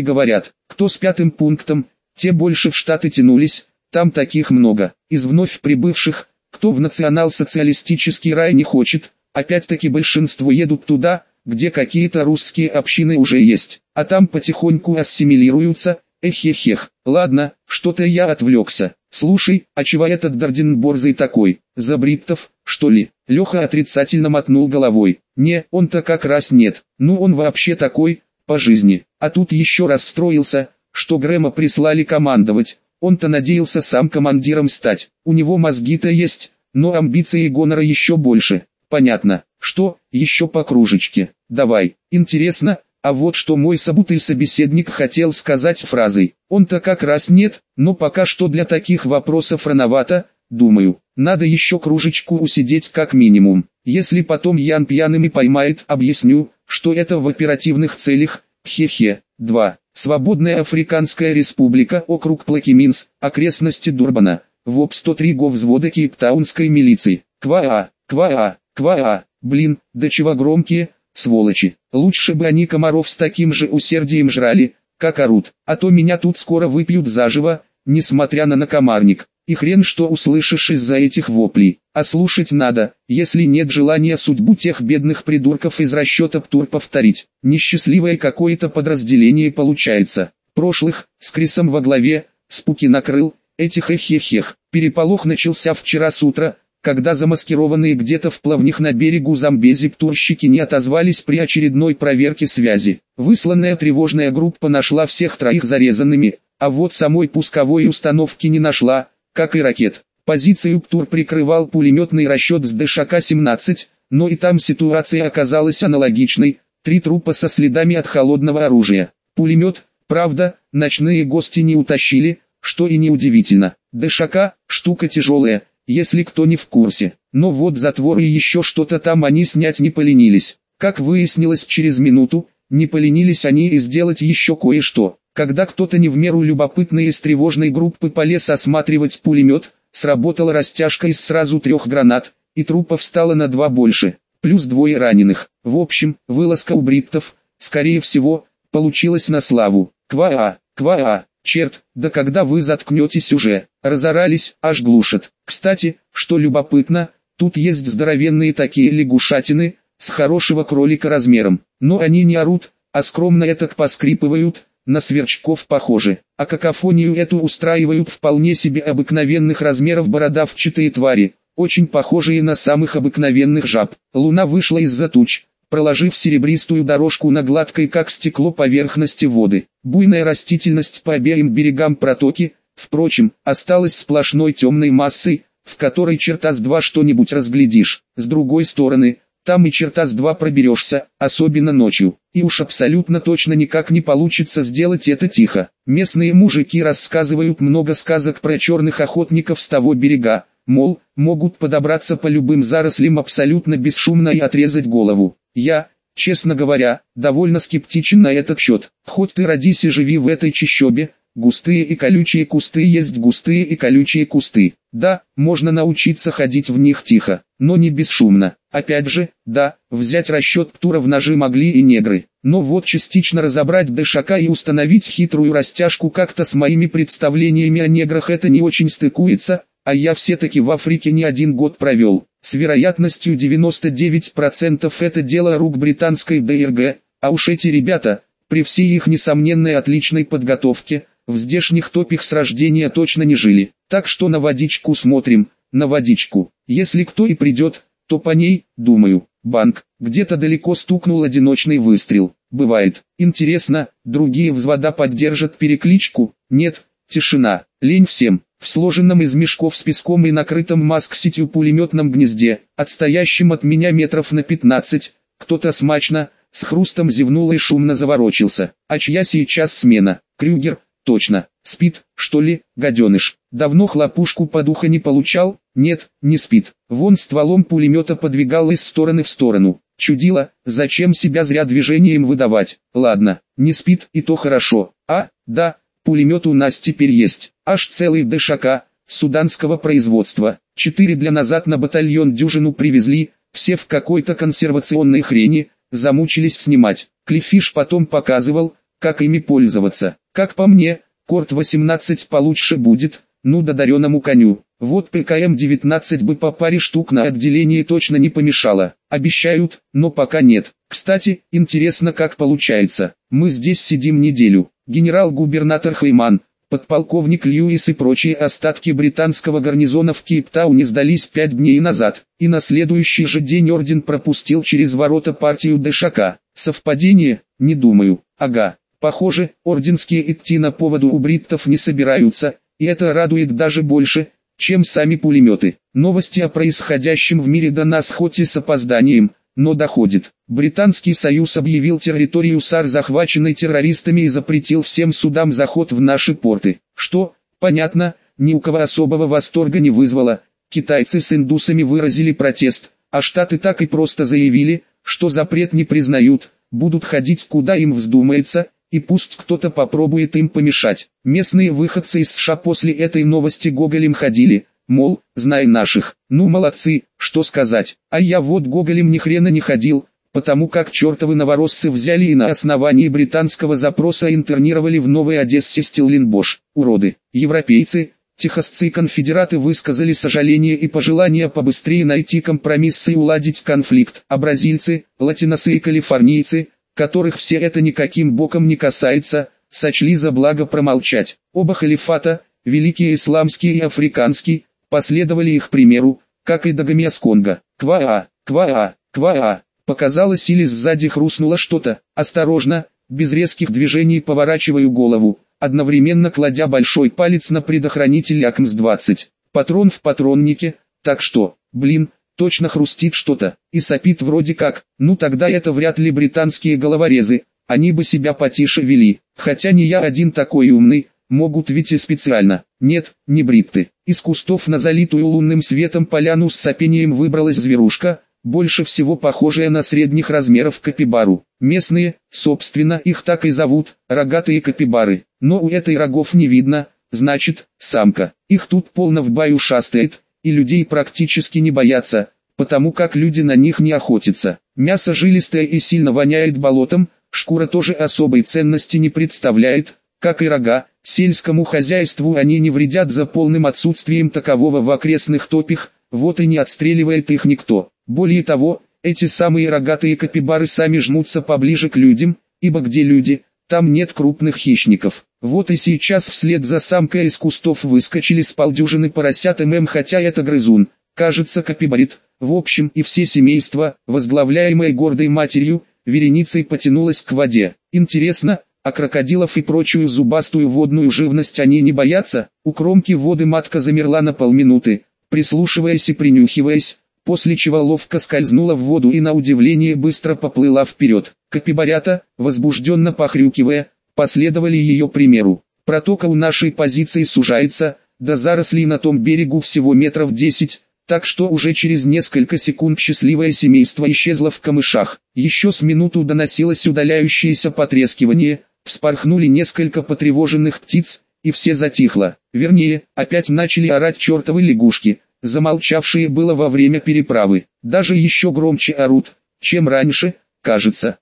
говорят. Кто с пятым пунктом, те больше в Штаты тянулись, там таких много. Из вновь прибывших, кто в национал-социалистический рай не хочет, опять-таки большинство едут туда, где какие-то русские общины уже есть, а там потихоньку ассимилируются, эхехех. Ладно, что-то я отвлекся. Слушай, а чего этот Дардин борзый такой, за бриттов, что ли? Леха отрицательно мотнул головой. Не, он-то как раз нет, ну он вообще такой, по жизни. А тут еще раз строился, что Грэма прислали командовать. Он-то надеялся сам командиром стать. У него мозги-то есть, но амбиции гонора еще больше. Понятно. Что, еще по кружечке? Давай. Интересно, а вот что мой собутый собеседник хотел сказать фразой. Он-то как раз нет, но пока что для таких вопросов рановато, думаю. Надо еще кружечку усидеть как минимум. Если потом Ян пьяными поймает, объясню, что это в оперативных целях, хе-хе. 2. Свободная Африканская Республика, округ Плакиминс, окрестности Дурбана, ВОП 103 ГО взвода Кейптаунской милиции. Кваа, кваа, кваа. Блин, до чего громкие, сволочи. Лучше бы они комаров с таким же усердием жрали, как орут. А то меня тут скоро выпьют заживо, несмотря на накомарник. И хрен что услышишь из-за этих воплей. А слушать надо, если нет желания судьбу тех бедных придурков из расчета ПТУР повторить. Несчастливое какое-то подразделение получается. Прошлых, с Крисом во главе, спуки накрыл, этих эхехех. Переполох начался вчера с утра, когда замаскированные где-то в плавних на берегу Замбези птурщики не отозвались при очередной проверке связи. Высланная тревожная группа нашла всех троих зарезанными, а вот самой пусковой установки не нашла, как и ракет. Позицию ПТУР прикрывал пулеметный расчет с ДШК-17, но и там ситуация оказалась аналогичной, три трупа со следами от холодного оружия. Пулемет, правда, ночные гости не утащили, что и неудивительно. ДШК – штука тяжелая, если кто не в курсе. Но вот затвор и еще что-то там они снять не поленились. Как выяснилось через минуту, не поленились они и сделать еще кое-что. Когда кто-то не в меру любопытный из тревожной группы полез осматривать пулемет, сработала растяжка из сразу трех гранат, и трупов стало на два больше, плюс двое раненых. В общем, вылазка у бриттов, скорее всего, получилась на славу. Кваа, кваа, черт, да когда вы заткнетесь уже, разорались, аж глушат. Кстати, что любопытно, тут есть здоровенные такие лягушатины, с хорошего кролика размером, но они не орут, а скромно это поскрипывают, на сверчков похожи, а какофонию эту устраивают вполне себе обыкновенных размеров бородавчатые твари, очень похожие на самых обыкновенных жаб. Луна вышла из-за туч, проложив серебристую дорожку на гладкой как стекло поверхности воды. Буйная растительность по обеим берегам протоки, впрочем, осталась сплошной темной массой, в которой черта с два что-нибудь разглядишь. С другой стороны, там и черта с два проберешься, особенно ночью. И уж абсолютно точно никак не получится сделать это тихо. Местные мужики рассказывают много сказок про черных охотников с того берега, мол, могут подобраться по любым зарослям абсолютно бесшумно и отрезать голову. Я, честно говоря, довольно скептичен на этот счет. Хоть ты родись и живи в этой чащобе, Густые и колючие кусты есть густые и колючие кусты. Да, можно научиться ходить в них тихо, но не бесшумно. Опять же, да, взять расчет Птура в ножи могли и негры. Но вот частично разобрать Дэшака и установить хитрую растяжку как-то с моими представлениями о неграх это не очень стыкуется, а я все-таки в Африке не один год провел. С вероятностью 99% это дело рук британской ДРГ, а уж эти ребята, при всей их несомненной отличной подготовке, в здешних топих с рождения точно не жили. Так что на водичку смотрим, на водичку. Если кто и придет, то по ней, думаю, банк. Где-то далеко стукнул одиночный выстрел. Бывает. Интересно, другие взвода поддержат перекличку? Нет, тишина. Лень всем. в сложенном из мешков с песком и накрытом маск-сетью пулеметном гнезде, отстоящем от меня метров на 15, кто-то смачно, с хрустом зевнул и шумно заворочился. А чья сейчас смена? Крюгер, точно. Спит, что ли, гаденыш? Давно хлопушку по духу не получал? Нет, не спит. Вон стволом пулемета подвигал из стороны в сторону. Чудило, зачем себя зря движением выдавать? Ладно, не спит и то хорошо. А, да, пулемет у нас теперь есть. Аж целый ДШК, суданского производства. Четыре для назад на батальон дюжину привезли, все в какой-то консервационной хрени, замучились снимать. Клифиш потом показывал, как ими пользоваться. Как по мне, Корт-18 получше будет, ну додаренному коню. Вот ПКМ-19 бы по паре штук на отделении точно не помешало. Обещают, но пока нет. Кстати, интересно как получается. Мы здесь сидим неделю. Генерал-губернатор Хейман, подполковник Льюис и прочие остатки британского гарнизона в Кейптауне сдались пять дней назад, и на следующий же день орден пропустил через ворота партию Дэшака. Совпадение? Не думаю. Ага. Похоже, орденские идти на поводу у бриттов не собираются, и это радует даже больше, чем сами пулеметы. Новости о происходящем в мире до нас хоть и с опозданием, но доходит. Британский союз объявил территорию САР захваченной террористами и запретил всем судам заход в наши порты. Что, понятно, ни у кого особого восторга не вызвало. Китайцы с индусами выразили протест, а штаты так и просто заявили, что запрет не признают, будут ходить куда им вздумается, и пусть кто-то попробует им помешать. Местные выходцы из США после этой новости Гоголем ходили, мол, знай наших, ну молодцы, что сказать. А я вот Гоголем ни хрена не ходил, потому как чертовы новоросцы взяли и на основании британского запроса интернировали в Новой Одессе Стиллинбош. Уроды, европейцы, техасцы и конфедераты высказали сожаление и пожелание побыстрее найти компромисс и уладить конфликт, а бразильцы, латиносы и калифорнийцы, которых все это никаким боком не касается, сочли за благо промолчать. Оба халифата, великий исламский и африканский, последовали их примеру, как и Дагомес Конго. Кваа, кваа, кваа. Показалось или сзади хрустнуло что-то. Осторожно, без резких движений поворачиваю голову, одновременно кладя большой палец на предохранитель АКМС-20. Патрон в патроннике, так что, блин, точно хрустит что-то, и сопит вроде как, ну тогда это вряд ли британские головорезы, они бы себя потише вели, хотя не я один такой умный, могут ведь и специально. Нет, не бритты. Из кустов на залитую лунным светом поляну с сопением выбралась зверушка, больше всего похожая на средних размеров капибару. Местные, собственно, их так и зовут, рогатые капибары. Но у этой рогов не видно, значит, самка. Их тут полно в баю шастает, и людей практически не боятся, потому как люди на них не охотятся. Мясо жилистое и сильно воняет болотом, шкура тоже особой ценности не представляет, как и рога, сельскому хозяйству они не вредят за полным отсутствием такового в окрестных топях, вот и не отстреливает их никто. Более того, эти самые рогатые капибары сами жмутся поближе к людям, ибо где люди, там нет крупных хищников. Вот и сейчас вслед за самкой из кустов выскочили с полдюжины поросят ММ, хотя это грызун, кажется капибарит. В общем и все семейство, возглавляемое гордой матерью, вереницей потянулось к воде. Интересно, а крокодилов и прочую зубастую водную живность они не боятся? У кромки воды матка замерла на полминуты, прислушиваясь и принюхиваясь, после чего ловко скользнула в воду и на удивление быстро поплыла вперед. Капибарята, возбужденно похрюкивая, последовали ее примеру. Протока у нашей позиции сужается, до зарослей на том берегу всего метров десять, так что уже через несколько секунд счастливое семейство исчезло в камышах. Еще с минуту доносилось удаляющееся потрескивание, вспорхнули несколько потревоженных птиц, и все затихло. Вернее, опять начали орать чертовы лягушки, замолчавшие было во время переправы. Даже еще громче орут, чем раньше, кажется.